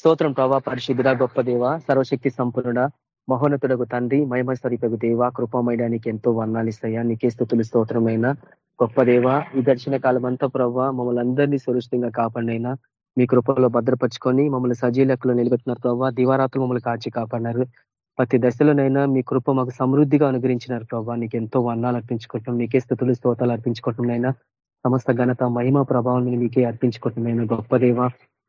స్తోత్రం ప్రభా పరిశుద్ధుడ గొప్ప దేవ సర్వశక్తి సంపన్నుడ మహోన్నతుడకు తండ్రి మహిమ స్వరూపకు దేవ కృపమయడానికి ఎంతో వర్ణాలిస్తాయా నీకే స్థుతులు స్తోత్రమైన గొప్ప దేవ ఈ దర్శన కాలం అంతా ప్రభావ మమ్మల్ని అందరినీ సురక్షితంగా కాపాడినైనా మీ కృపలో భద్రపరుచుకొని మమ్మల్ని సజీలకులు నిలబెట్టినారు ప్రభావ దివారాత్రులు మమ్మల్ని కాచి కాపాడినారు. ప్రతి దశలోనైనా మీ కృప మాకు సమృద్ధిగా అనుగ్రహించినారు ప్రభావ నీకు ఎంతో వర్ణాలు అర్పించుకుంటున్నాం నీకే స్థుతులు స్తోతాలు అర్పించుకుంటున్నాయినా సమస్త ఘనత మహిమ ప్రభావం మీకే అర్పించుకుంటున్నాయినా గొప్ప దేవ.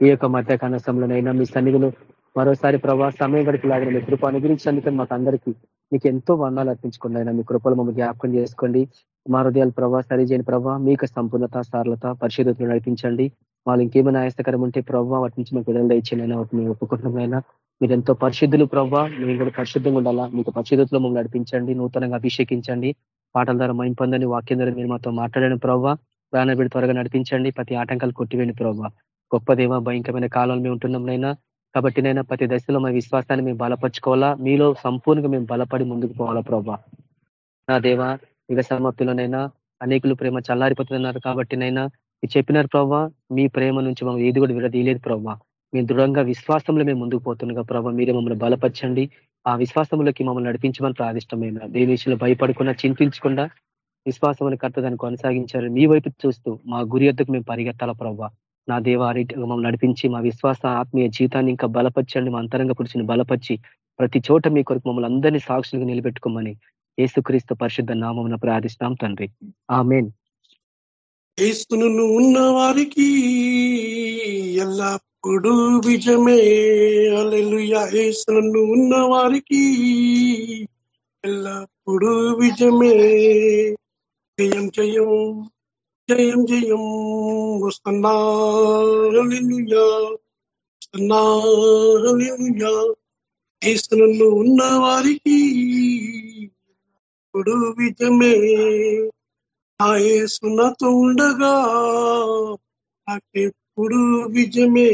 ఈ యొక్క మధ్య కనసంలోనైనా మీ సన్నిధులు మరోసారి ప్రభావ సమయం గడిపిలాగిన మీ కృప అనుగ్రహించినందుకు మాకు అందరికీ మీకు ఎంతో వర్ణాలు అర్పించుకున్నాయినా మీ కృపలు మమ్మల్ని జ్ఞాపకం చేసుకోండి. మా హృదయాలు ప్రభావ సరిచేయని ప్రభావ మీకు సంపూర్ణత సారలత పరిశుద్ధతలు నడిపించండి. వాళ్ళు ఇంకేమైనా ఆయాస్తకరం ఉంటే ప్రభావ వాటి నుంచి మీకు విడుదల ఇచ్చేనైనా వాటిని మేము ఒప్పుకుంటున్నాయినా మీరు ఎంతో పరిశుద్ధులు ప్రభావ మేము కూడా పరిశుద్ధంగా ఉండాలా? మీకు పరిశుద్ధతలో మమ్మల్ని నడిపించండి నూతనంగా అభిషేకించండి. పాటల ద్వారా మైం పొందని వాక్యం ద్వారా మీరు మాతో మాట్లాడని ప్రభావ ప్రాణబిడి త్వరగా నడిపించండి ప్రతి ఆటంకాలు కొట్టివేండి ప్రభావ గొప్ప దేవ భయంకరమైన కాలంలో మేము ఉంటున్నాం నైనా కాబట్టి నైనా ప్రతి దశలో మా విశ్వాసాన్ని మేము బలపరుచుకోవాలా? మీలో సంపూర్ణంగా మేము బలపడి ముందుకు పోవాలా ప్రభా? నా దేవ యుగ సమాప్తిలోనైనా అనేకులు ప్రేమ చల్లారిపోతున్నారు కాబట్టి నైనా మీరు చెప్పినారు ప్రభావ మీ ప్రేమ నుంచి మమ్మల్ని ఏది కూడా విడదీయలేదు ప్రభావ మేము దృఢంగా విశ్వాసంలో మేము ముందుకు పోతుండగా ప్రభావ మీరే మమ్మల్ని బలపరచండి. ఆ విశ్వాసంలోకి మమ్మల్ని నడిపించమని ప్రాదిష్టమైన. దేని విషయంలో భయపడకుండా చింతించకుండా విశ్వాసం అని కర్త దాన్ని కొనసాగించారు మీ వైపు చూస్తూ మా గురి ఎద్దుకు మేము పరిగెత్తాల ప్రభావ నా దేవారి మమ్మల్ని నడిపించి మా విశ్వాస ఆత్మీయ జీవితాన్ని ఇంకా బలపరచండి మా అంతరంగ పురుషుని బలపరిచి ప్రతి చోట మీ కొరకు మమ్మల్ని అందరినీ సాక్షులుగా నిలబెట్టుకోమని ఏసుక్రీస్తు పరిశుద్ధ నామం ప్రార్థిస్తాం తండ్రి. ఆమెన్. ఏసును ఉన్న వారికి ఎల్లప్పుడూ విజమే అలెలుయ ఏసును ఉన్న వారికి ఎల్లప్పుడూ విజమే జయం జయం. జయం జయం వస్తున్నా వస్తున్నా ఉన్న వారికి ఇప్పుడు విజమే ఆ ఏసునతో ఉండగా నాకెప్పుడు విజమే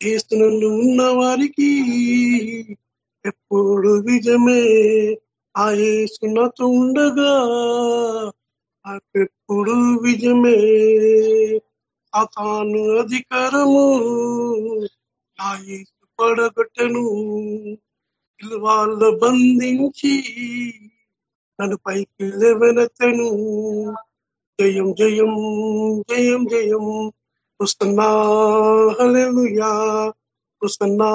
ఏసునన్ను ఉన్న వారికి ఎప్పుడు విజమే ఆ ఏసునతో ఉండగా నాకెప్పుడు విజమే. అతాను అధికారము. నా పడగొట్టను. వాళ్ళ బంధించి నన్ను పైకి లేవనెత్తను. జయం జయం జయం జయం. వస్తున్నా హలెలుయా వస్తున్నా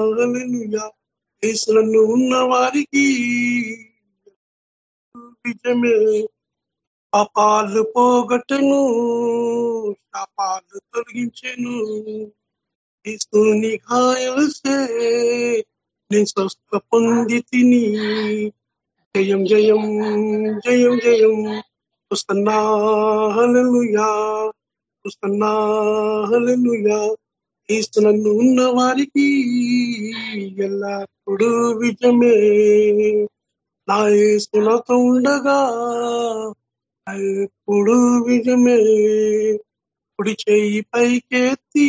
హలెలుయా ఉన్న వారికి విజమే. పాపాలు పోగొట్టును శాపాలు తొలగించను. ఇస్తుని గాయలుసే నేను స్వస్థ పొంది తిని. జయం జయం జయం జయం. వస్తున్నా హలలుయా వస్తున్నా ఉన్న వారికి ఎల్లప్పుడూ విజమే నా ఏసునతో ఉండగా ఎప్పుడు విజమే కుడి చేయి పైకెత్తి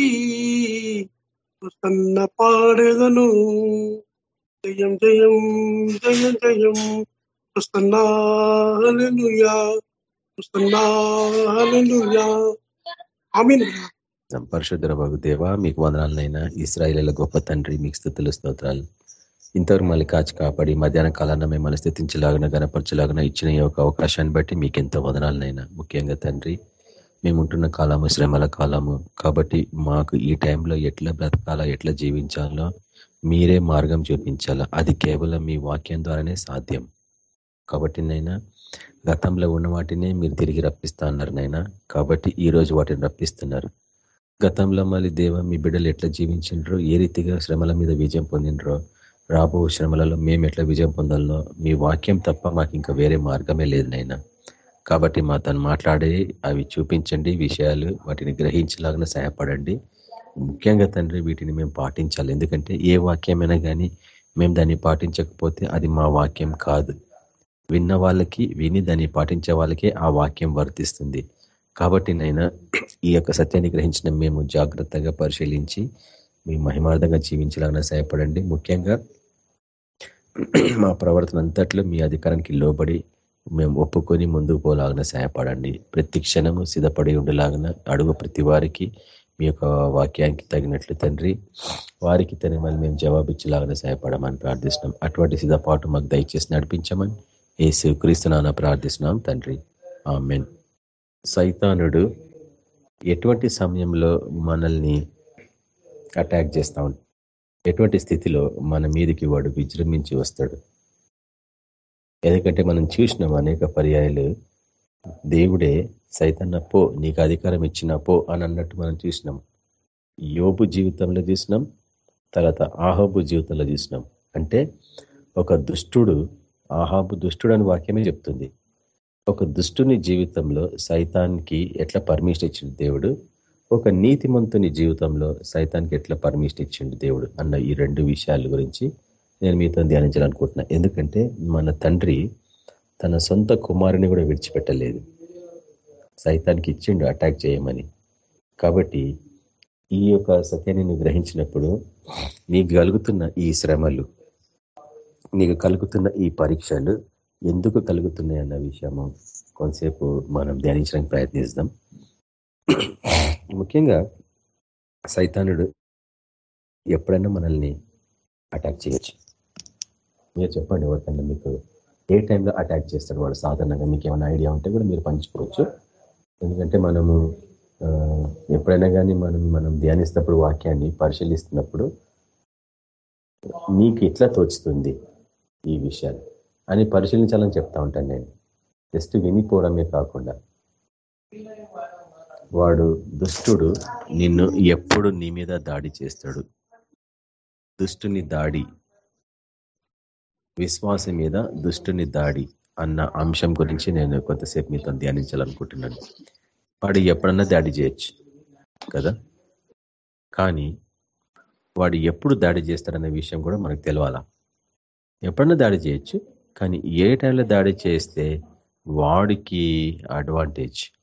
ప్రసన్న పాడేదను. జయం జయం జయం జయం వస్తున్నాయా వస్తున్నాయా ఆమెను. పరిశుద్ధ బాబు దేవ మీకు వందనాలనైనా. ఇస్రాయిల గొప్ప తండ్రి మీకు స్థుతులు స్తోత్రాలు. ఇంతవరకు మళ్ళీ కాచి కాపాడి మధ్యాహ్న కాలాన్ని మిమ్మల్ని స్థితించలాగిన గనపరచలాగిన ఇచ్చిన ఈ యొక్క అవకాశాన్ని బట్టి మీకు ఎంతో వదనాలనైనా ముఖ్యంగా తండ్రి మేముంటున్న కాలము శ్రమల కాలము. కాబట్టి మాకు ఈ టైంలో ఎట్లా బ్రతకాలా ఎట్లా జీవించాలో మీరే మార్గం చూపించాలా. అది కేవలం మీ వాక్యం ద్వారానే సాధ్యం. కాబట్టి నైనా గతంలో ఉన్న వాటినే మీరు తిరిగి రప్పిస్తా అన్నారు నైనా. కాబట్టి ఈరోజు వాటిని రప్పిస్తున్నారు. గతంలో మళ్ళీ దేవ మీ బిడ్డలు ఎట్లా జీవించిండ్రో ఏ రీతిగా శ్రమల మీద విజయం పొందినరో రాబో శ్రమలలో మేము ఎట్లా విజయం పొందాలనో మీ వాక్యం తప్ప మాకు ఇంకా వేరే మార్గమే లేదు నైనా కాబట్టి మా తను మాట్లాడి అవి చూపించండి విషయాలు వాటిని గ్రహించలాగా సహాయపడండి. ముఖ్యంగా తండ్రి వీటిని మేము పాటించాలి. ఎందుకంటే ఏ వాక్యమైనా కానీ మేము దాన్ని పాటించకపోతే అది మా వాక్యం కాదు. విన్న వాళ్ళకి విని దాన్ని పాటించే వాళ్ళకే ఆ వాక్యం వర్తిస్తుంది. కాబట్టి నైనా ఈ యొక్క సత్యాన్ని గ్రహించిన మేము జాగ్రత్తగా పరిశీలించి మీ మహిమార్థంగా జీవించాలన్నా సహాయపడండి. ముఖ్యంగా మా ప్రవర్తన అంతట్లో మీ అధికారానికి లోబడి మేము ఒప్పుకొని ముందుకు పోలాగిన సహాయపడండి. ప్రతి క్షణము సిద్ధపడి ఉండేలాగిన అడుగు ప్రతి వారికి మీ యొక్క వాక్యానికి తగినట్లు తండ్రి వారికి తన మళ్ళీ మేము జవాబిచ్చేలాగానే సహాయపడమని ప్రార్థిస్తున్నాం. అటువంటి సిద్ధపాటు మాకు దయచేసి నడిపించమని ఏసు క్రీస్తునాన ప్రార్థిస్తున్నాం తండ్రి. ఆమెన్. సైతానుడు ఎటువంటి సమయంలో మనల్ని అటాక్ చేస్తా ఎటువంటి స్థితిలో మన మీదకి వాడు విజృంభించి వస్తాడు? ఎందుకంటే మనం చూసినాం అనేక పర్యాయాలు. దేవుడే సైతన్న పో నీకు అధికారం ఇచ్చిన పో అని అన్నట్టు మనం చూసినాం. యోబు జీవితంలో చూసినాం తర్వాత ఆహాబు జీవితంలో చూసినాం. అంటే ఒక దుష్టుడు ఆహాబు దుష్టుడు అని వాక్యమే చెప్తుంది. ఒక దుష్టుని జీవితంలో సైతానికి ఎట్లా పర్మిషన్ ఇచ్చిన దేవుడు? ఒక నీతిమంతుని జీవితంలో సైతానికి ఎట్లా పర్మిషన్ ఇచ్చిండు దేవుడు అన్న ఈ రెండు విషయాల గురించి నేను మీతో ధ్యానించాలనుకుంటున్నా. ఎందుకంటే మన తండ్రి తన సొంత కుమారుని కూడా విడిచిపెట్టలేదు. సైతానికి ఇచ్చిండు అటాక్ చేయమని. కాబట్టి ఈ యొక్క సత్యాన్ని గ్రహించినప్పుడు నీకు కలుగుతున్న ఈ శ్రమలు నీకు కలుగుతున్న ఈ పరీక్షలు ఎందుకు కలుగుతున్నాయి అన్న విషయము కొంతసేపు మనం ధ్యానించడానికి ప్రయత్నిస్తాం ముఖ్యంగా సైతానుడు ఎప్పుడైనా మనల్ని అటాక్ చేయొచ్చు. మీరు చెప్పండి ఎవరికైనా మీకు ఏ టైంలో అటాక్ చేస్తాడు వాడు? సాధారణంగా మీకు ఏమైనా ఐడియా ఉంటే కూడా మీరు పంచుకోవచ్చు. ఎందుకంటే మనము ఎప్పుడైనా కానీ మనం మనం ధ్యానిస్తున్నప్పుడు వాక్యాన్ని పరిశీలిస్తున్నప్పుడు నీకు ఎట్లా తోచుతుంది ఈ విషయాలు? అని పరిశీలించాలని చెప్తా ఉంటాను నేను. జస్ట్ వినిపోవడమే కాకుండా. వాడు దుష్టుడు నిన్ను ఎప్పుడు నీ మీద దాడి చేస్తాడు. దుష్టుని దాడి విశ్వాసం మీద దుష్టుని దాడి అన్న అంశం గురించి నేను కొంతసేపు మీతో ధ్యానించాలనుకుంటున్నాను. వాడు ఎప్పుడన్నా దాడి చేయొచ్చు కదా? కానీ వాడు ఎప్పుడు దాడి చేస్తాడనే విషయం కూడా మనకు తెలియాలా ఎప్పుడన్నా దాడి చేయొచ్చు కానీ ఏ టైంలో దాడి చేస్తే వాడికి అడ్వాంటేజ్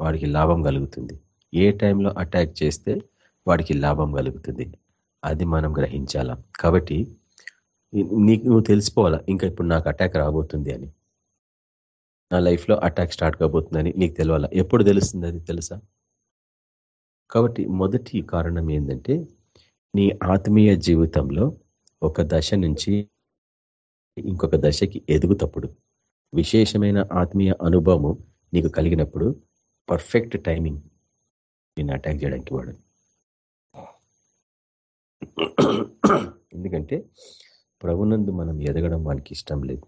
వాడికి లాభం కలుగుతుంది. ఏ టైంలో అటాక్ చేస్తే వాడికి లాభం కలుగుతుంది. అది మనం గ్రహించాలా? కాబట్టి నీకు నువ్వు తెలిసిపోవాలా ఇంకా ఇప్పుడు నాకు అటాక్ రాబోతుంది అని. నా లైఫ్లో అటాక్ స్టార్ట్ కాబోతుందని నీకు తెలవాలా? ఎప్పుడు తెలుస్తుంది అది తెలుసా? కాబట్టి మొదటి కారణం ఏంటంటే నీ ఆత్మీయ జీవితంలో ఒక దశ నుంచి ఇంకొక దశకి ఎదుగుతప్పుడు విశేషమైన ఆత్మీయ అనుభవము నీకు కలిగినప్పుడు పర్ఫెక్ట్ టైమింగ్ నేను అటాక్ చేయడానికి వాడు ఎందుకంటే ప్రభునందు మనం ఎదగడం వానికి ఇష్టం లేదు.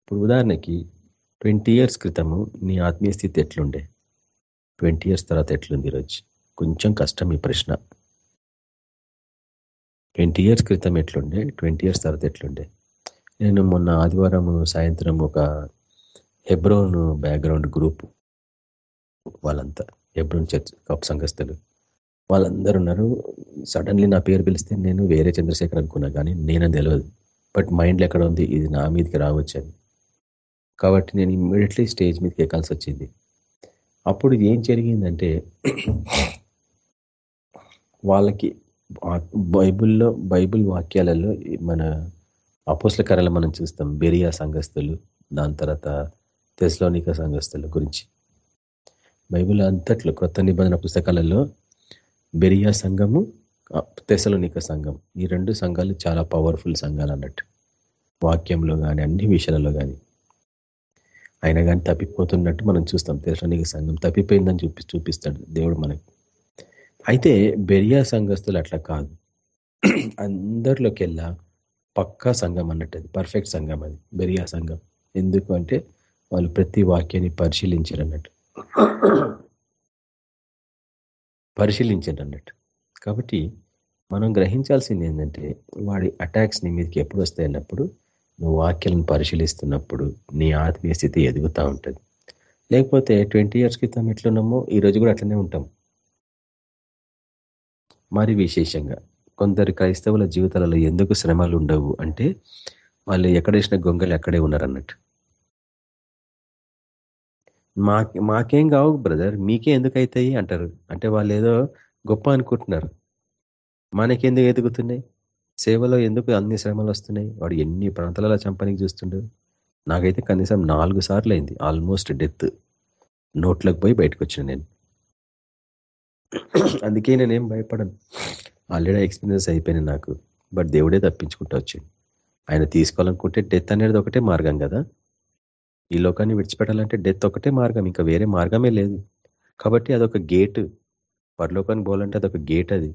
ఇప్పుడు ఉదాహరణకి ట్వంటీ ఇయర్స్ క్రితము నీ ఆత్మీయ స్థితి ఎట్లుండే? ట్వంటీ ఇయర్స్ తర్వాత ఎట్లుంది ఈరోజు? కొంచెం కష్టం ఈ ప్రశ్న. ట్వంటీ ఇయర్స్ క్రితం ఎట్లుండే? ట్వంటీ ఇయర్స్ తర్వాత ఎట్లుండే? నేను మొన్న ఆదివారం సాయంత్రం ఒక హెబ్రోన్ బ్యాక్గ్రౌండ్ గ్రూప్ వాళ్ళంతా హెబ్రోన్ చర్చ్ కప్ సంఘస్థులు. వాళ్ళందరూ ఉన్నారు. సడన్లీ నా పేరు పిలిస్తే నేను వేరే చంద్రశేఖర్ అనుకున్నా కానీ నేనని తెలియదు బట్ మైండ్లో ఎక్కడ ఉంది? ఇది నా మీదకి రావచ్చని కాబట్టి నేను ఇమ్మీడియట్లీ స్టేజ్ మీదకి ఎక్కాల్సి వచ్చింది. అప్పుడు ఏం జరిగిందంటే వాళ్ళకి బైబుల్లో బైబుల్ వాక్యాలలో మన అపోస్ల కర్రలు మనం చూస్తాం. బెరియా సంఘస్థులు దాని తర్వాత తెస్లోనిక సంఘస్థుల గురించి. బైబుల్ అంతట్లో కొత్త నిబంధన పుస్తకాలలో బెరియా సంఘము తెసలోనిక సంఘం. ఈ రెండు సంఘాలు చాలా పవర్ఫుల్ సంఘాలు అన్నట్టు. వాక్యంలో కానీ అన్ని విషయాలలో కానీ అయినా కానీ తప్పిపోతున్నట్టు మనం చూస్తాం. తెసలోనిక సంఘం తప్పిపోయిందని చూపి చూపిస్తాడు దేవుడు మనకి. అయితే బెరియా సంఘస్థులు అట్లా కాదు. అందరిలోకెల్లా పక్కా సంఘం అన్నట్టు అది. పర్ఫెక్ట్ సంఘం అది. బెరియా సంఘం. ఎందుకు అంటే వాళ్ళు ప్రతి వాక్యాన్ని పరిశీలించారు అన్నట్టు. పరిశీలించండి అన్నట్టు. కాబట్టి మనం గ్రహించాల్సింది ఏంటంటే వాడి అటాక్స్ నీ మీదకి ఎప్పుడు వస్తాయన్నప్పుడు నువ్వు వాక్యాలను పరిశీలిస్తున్నప్పుడు నీ ఆత్మీయ స్థితి ఎదుగుతూ ఉంటుంది. లేకపోతే ట్వంటీ ఇయర్స్ క్రితం ఎట్లున్నామో ఈ రోజు కూడా అట్లనే ఉంటాం. మరి విశేషంగా కొందరు క్రైస్తవుల జీవితాలలో ఎందుకు శ్రమలు ఉండవు అంటే వాళ్ళు ఎక్కడేసిన గొంగలు ఎక్కడే ఉన్నారన్నట్టు మా మాకేం కావు బ్రదర్. మీకే ఎందుకు అవుతాయి అంటారు. అంటే వాళ్ళు ఏదో గొప్ప అనుకుంటున్నారు. మనకెందుకు ఎదుగుతున్నాయి? సేవలో ఎందుకు అన్ని శ్రమలు వస్తున్నాయి? వాడు ఎన్ని ప్రాంతాలలో చంపనికి చూస్తుండడు నాకైతే కనీసం నాలుగు సార్లు అయింది. Almost death. నోట్లోకి పోయి బయటకు వచ్చిన నేను. అందుకే నేనేం భయపడను. ఆల్రెడీ ఎక్స్పీరియన్స్ అయిపోయినాయి నాకు. బట్ దేవుడే తప్పించుకుంటూ వచ్చింది ఆయన తీసుకోవాలనుకుంటే డెత్ అనేది ఒకటే మార్గం కదా. ఈ లోకాన్ని విడిచిపెట్టాలంటే డెత్ ఒకటే మార్గం ఇంకా వేరే మార్గమే లేదు. కాబట్టి అదొక గేట్ పరలోకానికి పోవాలంటే అదొక గేట్ అది.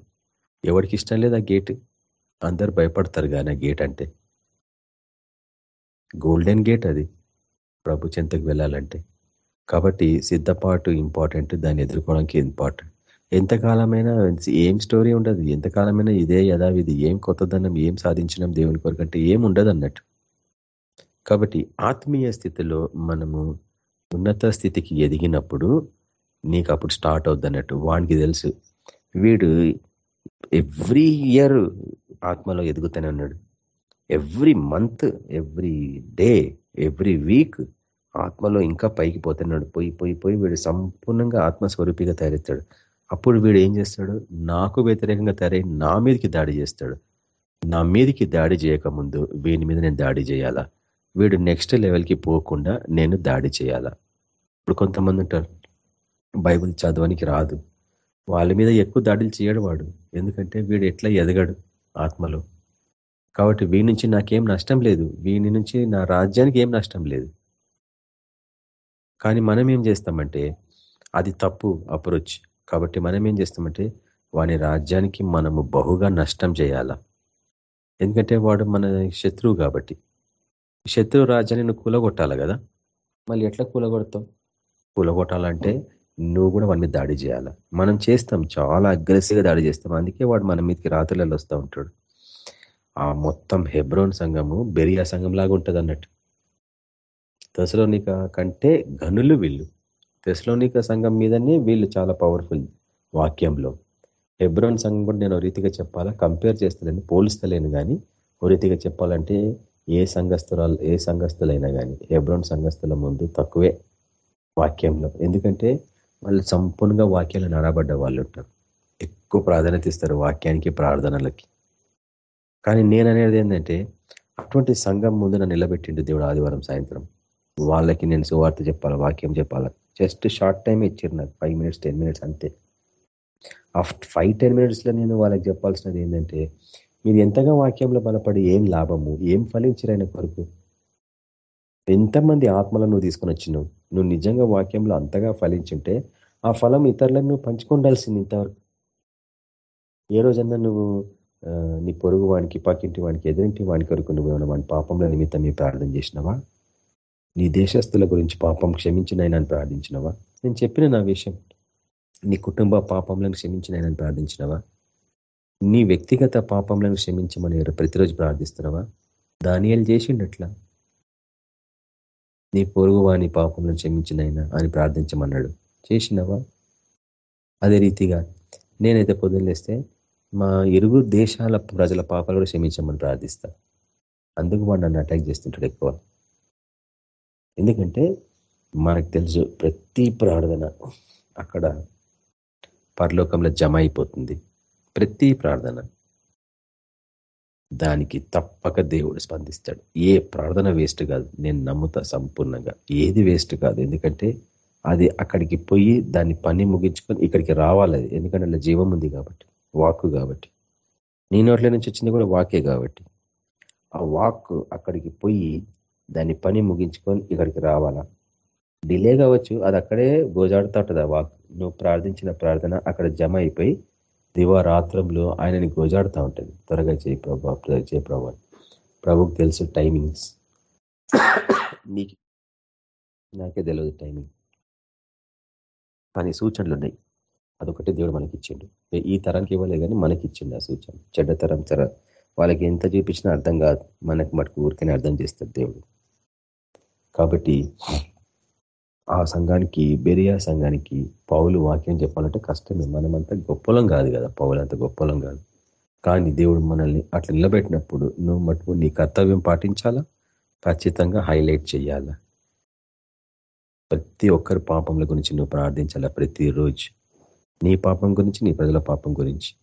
ఎవరికి ఇష్టం లేదు ఆ గేట్ అందరు భయపడతారు కానీ ఆ గేట్ అంటే. గోల్డెన్ గేట్ అది. ప్రభు చెంతకు వెళ్ళాలంటే. కాబట్టి సిద్ధపాటు ఇంపార్టెంట్ దాన్ని ఎదుర్కోవడానికి ఇంపార్టెంట్ ఎంతకాలమైనా ఏం స్టోరీ ఉండదు. ఎంతకాలమైనా ఇదే యథావిధి. ఏం కొత్తదనం ఏం సాధించినాం దేవుని కొరకంటే ఏం ఉండదు అన్నట్టు. కాబట్టి ఆత్మీయ స్థితిలో మనము ఉన్నత స్థితికి ఎదిగినప్పుడు నీకు అప్పుడు స్టార్ట్ అవుద్ది అన్నట్టు వానికి తెలుసు. వీడు ఎవ్రీ ఇయర్ ఆత్మలో ఎదుగుతూనే ఉన్నాడు. Every month every day every week ఆత్మలో ఇంకా పైకి పోతున్నాడు. పోయి పోయి పోయి వీడు సంపూర్ణంగా ఆత్మస్వరూపిగా తయారెత్తాడు అప్పుడు వీడు ఏం చేస్తాడు? నాకు వ్యతిరేకంగా తయారై నా మీదకి దాడి చేస్తాడు. నా మీదకి దాడి చేయకముందు వీని మీద నేను దాడి చేయాలా? వీడు నెక్స్ట్ లెవెల్కి పోకుండా నేను దాడి చేయాలా? ఇప్పుడు కొంతమంది ఉంటారు బైబుల్ చదవనికి రాదు. వాళ్ళ మీద ఎక్కువ దాడులు చేయడు వాడు. ఎందుకంటే వీడు ఎట్లా ఎదగడు ఆత్మలో? కాబట్టి వీడి నుంచి నాకేం నష్టం లేదు. వీని నుంచి నా రాజ్యానికి ఏం నష్టం లేదు. కానీ మనం ఏం చేస్తామంటే అది తప్పు అప్రోచ్ కాబట్టి మనం ఏం చేస్తామంటే వాని రాజ్యానికి మనము బహుగా నష్టం చేయాలా? ఎందుకంటే వాడు మన శత్రువు కాబట్టి. శత్రువు రాజ్యాన్ని నువ్వు కూలగొట్టాలి కదా? మళ్ళీ ఎట్లా కూలగొడతావు కూలగొట్టాలంటే నువ్వు కూడా వాడి మీద దాడి చేయాలి. మనం చేస్తాం చాలా అగ్రెసివ్గా దాడి చేస్తాం. అందుకే వాడు మన మీదకి రాత్రులలో వస్తూ ఉంటాడు. ఆ మొత్తం హెబ్రోన్ సంఘము బెరియా సంఘం లాగా ఉంటుంది అన్నట్టు. తెసలోనిక కంటే గనులు వీళ్ళు. తెసలోనిక సంఘం మీదనే వీళ్ళు చాలా పవర్ఫుల్ వాక్యంలో. హెబ్రోన్ సంఘం కూడా నేను రీతిగా చెప్పాలా? కంపేర్ చేస్తలేను పోలుస్తలేను కానీ ఓ రీతిగా చెప్పాలంటే ఏ సంఘస్థురాలు ఏ సంఘస్థులైనా కానీ హెబ్రోన్ సంఘస్థుల ముందు తక్కువే వాక్యంలో ఎందుకంటే వాళ్ళు సంపూర్ణంగా వాక్యాలు నడబడ్డ వాళ్ళు ఉంటారు. ఎక్కువ ప్రాధాన్యత ఇస్తారు వాక్యానికి ప్రార్థనలకి. కానీ నేను అనేది ఏంటంటే అటువంటి సంఘం ముందు నన్ను నిలబెట్టిండు దేవుడు ఆదివారం సాయంత్రం. వాళ్ళకి నేను సువార్త చెప్పాలి వాక్యం చెప్పాలి? జస్ట్ షార్ట్ టైం ఇచ్చారు నాకు. ఫైవ్ మినిట్స్ టెన్ మినిట్స్ అంతే. ఆ ఫైవ్ టెన్ మినిట్స్లో నేను వాళ్ళకి చెప్పాల్సినది ఏంటంటే మీరు ఎంతగా వాక్యంలో బలపడి ఏం లాభము ఏం ఫలించరైన కొరకు ఎంతమంది ఆత్మలను నువ్వు తీసుకొని వచ్చినావు? నువ్వు నిజంగా వాక్యంలో అంతగా ఫలించుంటే ఆ ఫలం ఇతరులను నువ్వు పంచుకుండాల్సింది ఇంతవరకు. ఏ రోజన్నా నువ్వు నీ పొరుగు వానికి పక్కింటి వానికి ఎదురింటి వాని కొరకు నువ్వు ఏమైనా వాని పాపంలో నిమిత్తం మీ ప్రార్థన చేసినవా? నీ దేశస్తుల గురించి పాపం క్షమించినైనా ప్రార్థించినవా? నేను చెప్పిన నా విషయం. నీ కుటుంబ పాపంలను క్షమించినైనా ప్రార్థించినవా? నీ వ్యక్తిగత పాపంలను క్షమించమని ప్రతిరోజు ప్రార్థిస్తున్నావా? దానియాలు చేసిండట్లా. నీ పొరుగు వాని పాపంలో క్షమించినైనా అని ప్రార్థించమన్నాడు. చేసినవా? అదే రీతిగా నేనైతే పొద్దులేస్తే మా ఇరుగు దేశాల ప్రజల పాపాలు కూడా క్షమించమని ప్రార్థిస్తా. అందుకు వాడు నన్ను అటాక్ చేస్తుంటాడు ఎక్కువ. ఎందుకంటే మనకు తెలుసు ప్రతి ప్రార్థన అక్కడ పరలోకంలో జమ అయిపోతుంది. ప్రతి ప్రార్థన దానికి తప్పక దేవుడు స్పందిస్తాడు. ఏ ప్రార్థన వేస్ట్ కాదు. నేను నమ్ముతా సంపూర్ణంగా. ఏది వేస్ట్ కాదు. ఎందుకంటే అది అక్కడికి పోయి దాన్ని పని ముగించుకొని ఇక్కడికి రావాలి ఎందుకంటే అలా జీవం ఉంది కాబట్టి వాక్కు కాబట్టి. నీ నోట్ల నుంచి వచ్చింది కూడా వాకే కాబట్టి. ఆ వాక్ అక్కడికి పోయి దాన్ని పని ముగించుకొని ఇక్కడికి రావాలా? డిలే కావచ్చు. అది అక్కడే గోజాడుతూ ఉంటుంది ఆ వాక్. నువ్వు ప్రార్థించిన ప్రార్థన అక్కడ జమ అయిపోయి దివారాత్రంలో ఆయనని గోజాడుతూ ఉంటుంది. త్వరగా చేయి ప్రభా చేయి ప్రభా. ప్రభుకి తెలుసు టైమింగ్స్ నీకు నాకే తెలియదు టైమింగ్ కానీ సూచనలు ఉన్నాయి. అదొకటి దేవుడు మనకి ఇచ్చిండు ఈ తరానికి ఇవ్వలే కానీ మనకి ఇచ్చిండు ఆ సూచన. చెడ్డ తరం తర వాళ్ళకి ఎంత చూపించినా అర్థం కాదు. మనకు మటుకు ఊరికనే అర్థం చేస్తాడు దేవుడు. కాబట్టి ఆ సంఘానికి బెరియా సంఘానికి పౌలు వాక్యం చెప్పాలంటే కష్టమే. మనమంతా గొప్పలం కాదు కదా. పౌలు అంత గొప్పలం కాదు. కానీ దేవుడు మనల్ని అట్లా నిలబెట్టినప్పుడు నువ్వు మటుకు నీ కర్తవ్యం పాటించాలా? ఖచ్చితంగా హైలైట్ చేయాలా ప్రతి ఒక్కరి పాపంల గురించి నువ్వు ప్రార్థించాలా? ప్రతిరోజు. నీ పాపం గురించి నీ ప్రజల పాపం గురించి.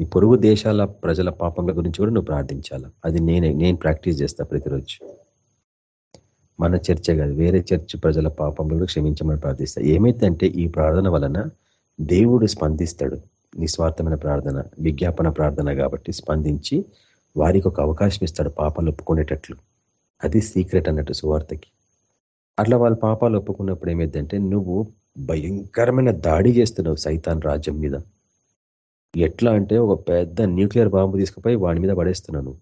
నీ పొరుగు దేశాల ప్రజల పాపంల గురించి కూడా నువ్వు ప్రార్థించాలా? అది నేనే నేను ప్రాక్టీస్ చేస్తా ప్రతిరోజు. మన చర్చ కాదు వేరే చర్చ్ ప్రజల పాపంలో కూడా క్షమించమని ప్రార్థిస్తా. ఏమైందంటే ఈ ప్రార్థన వలన దేవుడు స్పందిస్తాడు. నిస్వార్థమైన ప్రార్థన విజ్ఞాపన ప్రార్థన కాబట్టి స్పందించి వారికి ఒక అవకాశం ఇస్తాడు పాపాలు ఒప్పుకునేటట్లు. అది సీక్రెట్ అన్నట్టు సువార్తకి. అట్లా వాళ్ళ పాపాలు ఒప్పుకున్నప్పుడు ఏమైందంటే నువ్వు భయంకరమైన దాడి చేస్తున్నావు సైతాన్ రాజ్యం మీద. ఎట్లా అంటే ఒక పెద్ద న్యూక్లియర్ బాంబు తీసుకుపోయి వాడి మీద పడేస్తున్నాను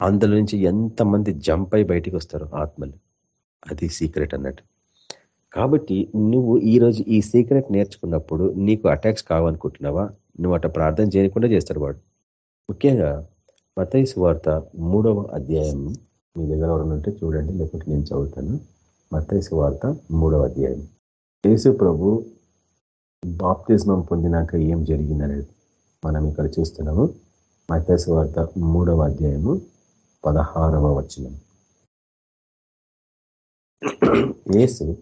అందులో నుంచి ఎంతమంది జంప్ అయి బయటికి వస్తారు ఆత్మలు. అది సీక్రెట్ అన్నట్టు. కాబట్టి నువ్వు ఈరోజు ఈ సీక్రెట్ నేర్చుకున్నప్పుడు నీకు అటాక్స్ కావాలనుకుంటున్నావా నువ్వు అట్లా ప్రార్థన చేయకుండా చేస్తాడు వాడు. ముఖ్యంగా మతైసు వార్త మూడవ అధ్యాయం. మీ దగ్గర ఎవరు చూడండి లేకుంటే నేను చదువుతాను. మతైసు వార్త మూడవ అధ్యాయం. యేసు ప్రభు బాప్తిజమం పొందినాక ఏం జరిగిందనేది మనం ఇక్కడ చూస్తున్నాము. మతైసు వార్త మూడవ అధ్యాయము. పదహారవ వచనం. యేసు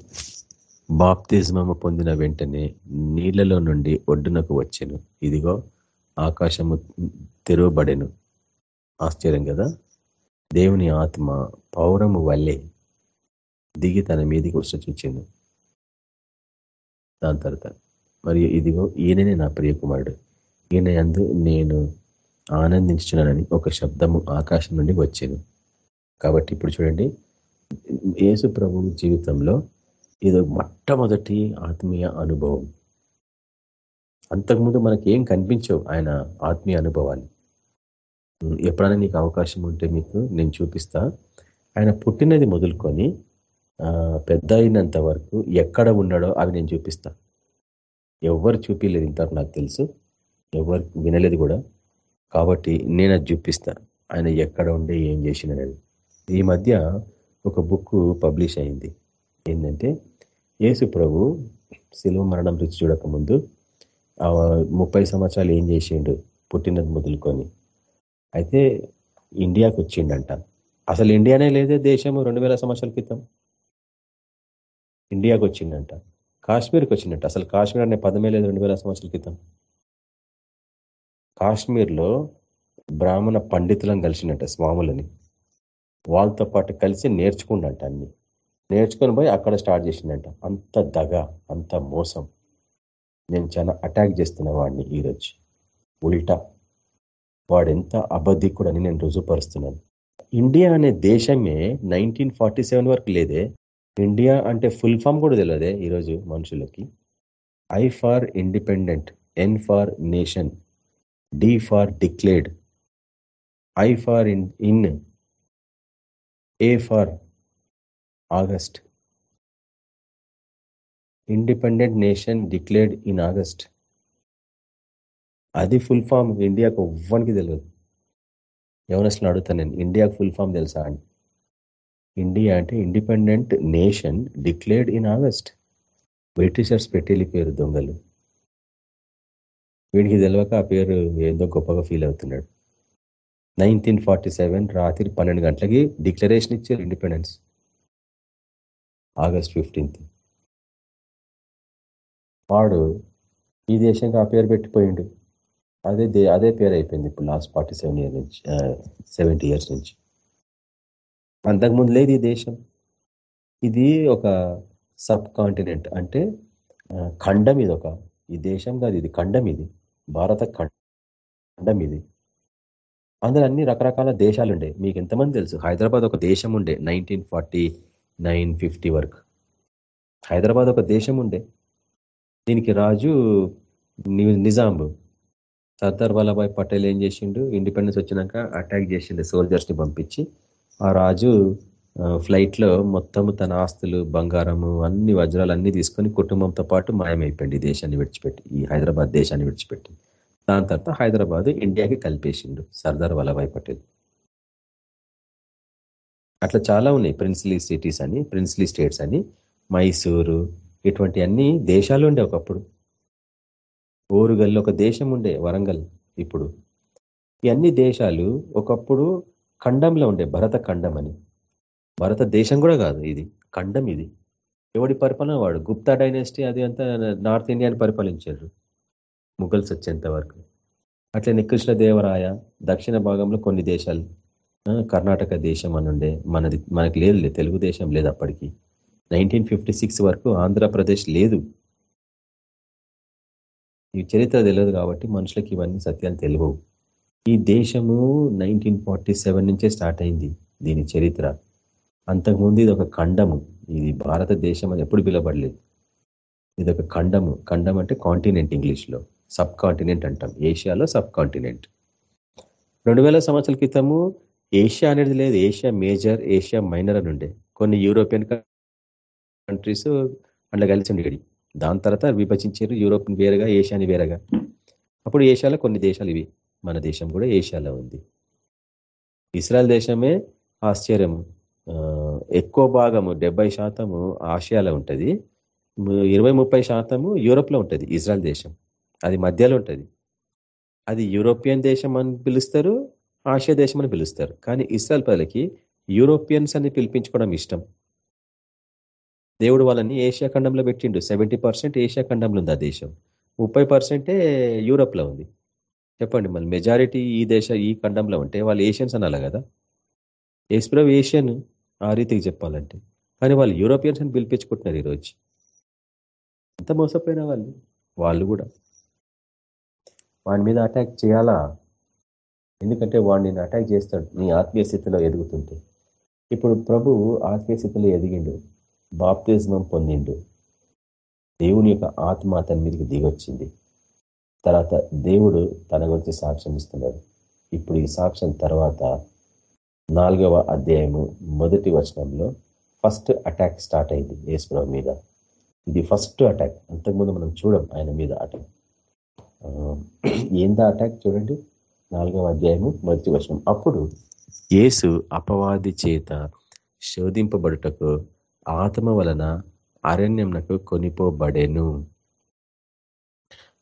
బాప్తిజమము పొందిన వెంటనే నీళ్ళలో నుండి ఒడ్డునకు వచ్చెను. ఇదిగో ఆకాశము తెరవబడెను. ఆశ్చర్యం కదా? దేవుని ఆత్మ పౌరము వల్లే దిగి తన మీదికి వచ్చి చూచింది దాని తర్వాత మరియు ఇదిగో ఈయననే నా ప్రియకుమారుడు. ఈయన అందు నేను ఆనందించున్నానని ఒక శబ్దము ఆకాశం నుండి వచ్చేది. కాబట్టి ఇప్పుడు చూడండి యేసు ప్రభు జీవితంలో ఇది మొట్టమొదటి ఆత్మీయ అనుభవం. అంతకుముందు మనకి ఏం కనిపించవు ఆయన ఆత్మీయ అనుభవాలు. ఎప్పుడైనా నీకు అవకాశం ఉంటే మీకు నేను చూపిస్తా. ఆయన పుట్టినది మొదలుకొని పెద్ద అయినంత వరకు ఎక్కడ ఉన్నాడో అవి నేను చూపిస్తా. ఎవరు చూపించలేదు ఇంతవరకు నాకు తెలుసు. ఎవరు వినలేదు కూడా. కాబట్టి నేను అది చూపిస్తా ఆయన ఎక్కడ ఉండే ఏం చేసినది ఈ మధ్య ఒక బుక్ పబ్లిష్ అయింది. ఏంటంటే యేసు ప్రభు శిలువ మరణం రుచి చూడకముందు ముప్పై సంవత్సరాలు ఏం చేసిండు? పుట్టినది మొదలుకొని. అయితే ఇండియాకు వచ్చిండంట. అసలు ఇండియానే లేదే దేశము రెండు వేల సంవత్సరాల క్రితం? ఇండియాకు వచ్చిండంట. కాశ్మీర్కి వచ్చిందంట అసలు కాశ్మీర్ అనే పదమే లేదు రెండు వేల సంవత్సరాల క్రితం. కాశ్మీర్లో బ్రాహ్మణ పండితులను కలిసినట్ట స్వాములని. వాళ్ళతో పాటు కలిసి నేర్చుకుండంట అన్ని. నేర్చుకొని పోయి అక్కడ స్టార్ట్ చేసిందంట అంత దగ అంత మోసం. నేను చాలా అటాక్ చేస్తున్న వాడిని ఈరోజు. ఉల్టా. వాడు ఎంత అబద్ధికుడని నేను రుజుపరుస్తున్నాను ఇండియా అనే దేశమే నైన్టీన్ వరకు లేదే. ఇండియా అంటే ఫుల్ ఫామ్ కూడా తెలియదే ఈరోజు మనుషులకి. I for independent N for nation. D for declared I for in in A for August independent nation declared in August అది ఫుల్ ఫామ్ ఇండియాకు ఎవ్వనికి తెలియదు ఎవరసలు అడుగుతాను నేను ఇండియాకు ఫుల్ ఫామ్ తెలుసా అని. ఇండియా అంటే independent nation declared in August Britishers పెట్టి వెళ్ళిపోయారు దొంగలు. వీడికి తెలియక ఆ పేరు ఏదో గొప్పగా ఫీల్ అవుతున్నాడు. నైన్టీన్ ఫార్టీ సెవెన్ రాత్రి పన్నెండు గంటలకి డిక్లరేషన్ ఇచ్చారు ఇండిపెండెన్స్. August fifteenth. వాడు ఈ దేశంగా ఆ పేరు పెట్టిపోయిండు. అదే అదే పేరు అయిపోయింది ఇప్పుడు లాస్ట్ ఫార్టీ సెవెన్ ఇయర్ నుంచి సెవెంటీ ఇయర్స్ నుంచి. అంతకుముందు లేదు ఈ దేశం. ఇది ఒక సబ్ కాంటినెంట్ అంటే ఖండం ఇది ఒక ఈ దేశం కాదు ఇది ఖండం ఇది. భారత ఖండం ఇది. అందులో అన్ని రకరకాల దేశాలు ఉండే మీకు ఎంతమంది తెలుసు? హైదరాబాద్ ఒక దేశం ఉండే నైన్టీన్ ఫార్టీ నైన్ ఫిఫ్టీ వరకు. హైదరాబాద్ ఒక దేశం ఉండే దీనికి రాజు నిజాంబు. సర్దార్ వల్లభాయ్ పటేల్ ఏం చేసిండు? ఇండిపెండెన్స్ వచ్చినాక అటాక్ చేసిండు సోల్జర్స్ని పంపించి. ఆ రాజు ఫ్లైట్లో మొత్తము తన ఆస్తులు బంగారము అన్ని వజ్రాలు అన్ని తీసుకొని కుటుంబంతో పాటు మాయమైపోయింది దేశాన్ని విడిచిపెట్టి. ఈ హైదరాబాద్ దేశాన్ని విడిచిపెట్టి. దాని తర్వాత హైదరాబాద్ ఇండియాకి కలిపేసిండు సర్దార్ వల్లభాయ్ పటేల్. అట్లా చాలా ఉన్నాయి. ప్రిన్స్లీ సిటీస్ అని ప్రిన్స్లీ స్టేట్స్ అని మైసూరు ఇటువంటి అన్ని దేశాలు ఉండే ఒకప్పుడు. ఓరుగల్లు ఒక దేశం ఉండే వరంగల్ ఇప్పుడు. ఈ అన్ని దేశాలు ఒకప్పుడు ఖండంలో ఉండే భరత ఖండం అని. భారతదేశం కూడా కాదు ఇది ఖండం ఇది. ఎవడి పరిపాలన? వాడు గుప్తా డైనాసిటీ అది అంతా నార్త్ ఇండియాని పరిపాలించారు ముఘల్స్ వచ్చేంత వరకు. అట్లనే కృష్ణదేవరాయ దక్షిణ భాగంలో కొన్ని దేశాలు. కర్ణాటక దేశం అనుండే మనది మనకి లేదు తెలుగుదేశం లేదు అప్పటికి. నైన్టీన్ ఫిఫ్టీ సిక్స్ వరకు ఆంధ్రప్రదేశ్ లేదు. ఈ చరిత్ర తెలియదు కాబట్టి మనుషులకి ఇవన్నీ సత్యాలు తెలియవు. ఈ దేశము నైన్టీన్ ఫార్టీ నుంచే స్టార్ట్ అయింది దీని చరిత్ర. అంతకుముందు ఇది ఒక ఖండము. ఇది భారతదేశం అని ఎప్పుడు పిలవడలేదు ఇది ఒక ఖండము. ఖండం అంటే కాంటినెంట్ ఇంగ్లీష్లో. సబ్ కాంటినెంట్ అంటాం. ఏషియాలో సబ్ కాంటినెంట్ రెండు వేల సంవత్సరాల క్రితము ఏషియా అనేది లేదు. ఏషియా మేజర్ ఏషియా మైనర్ అని ఉండే. కొన్ని యూరోపియన్ కంట్రీస్ అందులో కలిసి ఉండేది దాని తర్వాత విభజించారు. యూరోప్ వేరుగా ఏషియాని వేరుగా. అప్పుడు ఏషియాలో కొన్ని దేశాలు ఇవి. మన దేశం కూడా ఏషియాలో ఉంది. ఇస్రాయల్ దేశమే ఆశ్చర్యము. ఎక్కువ భాగము డెబ్బై శాతము ఆసియాలో ఉంటుంది. ఇరవై ముప్పై శాతము యూరోప్లో ఉంటుంది ఇజ్రాయల్ దేశం. అది మధ్యలో ఉంటుంది. అది యూరోపియన్ దేశం అని పిలుస్తారు ఆసియా దేశం అని పిలుస్తారు. కానీ ఇస్రాయల్ ప్రజలకి యూరోపియన్స్ అని పిలిపించుకోవడం ఇష్టం. దేవుడు వాళ్ళని ఏషియా ఖండంలో పెట్టిండు. సెవెంటీ ఏషియా ఖండంలో ఉంది ఆ దేశం. ముప్పై పర్సెంటే యూరోప్లో ఉంది. చెప్పండి మళ్ళీ మెజారిటీ ఈ దేశ ఈ ఖండంలో ఉంటే వాళ్ళు ఏషియన్స్ అనాలి కదా. ఏస్ప్రవ్ ఏషియన్ ఆ రీతికి చెప్పాలంటే. కానీ వాళ్ళు యూరోపియన్స్ అని పిలిపించుకుంటున్నారు ఈరోజు. ఎంత మోసపోయిన వాళ్ళు వాళ్ళు కూడా. వాడి మీద అటాక్ చేయాలా? ఎందుకంటే వాడు నేను అటాక్ చేస్తాడు నీ ఆత్మీయ స్థితిలో ఎదుగుతుంటే. ఇప్పుడు ప్రభు ఆత్మీయ స్థితిలో ఎదిగిండు బాప్తిజమం పొందిండు. దేవుని యొక్క ఆత్మ అతని మీదకి దిగొచ్చింది. తర్వాత దేవుడు తన గురించి సాక్ష్యం ఇస్తున్నాడు. ఇప్పుడు ఈ సాక్ష్యం తర్వాత నాలుగవ అధ్యాయము మొదటి వచనంలో ఫస్ట్ అటాక్ స్టార్ట్ అయింది యేసుప్రభు మీద. ఇది ఫస్ట్ అటాక్. అంతకుముందు మనం చూడం ఆయన మీద అటాక్. ఏందా అటాక్ చూడండి. నాలుగవ అధ్యాయము మొదటి వచనం. అప్పుడు యేసు అపవాది చేత శోధింపబడుటకు ఆత్మ వలన అరణ్యంనకు కొనిపోబడేను.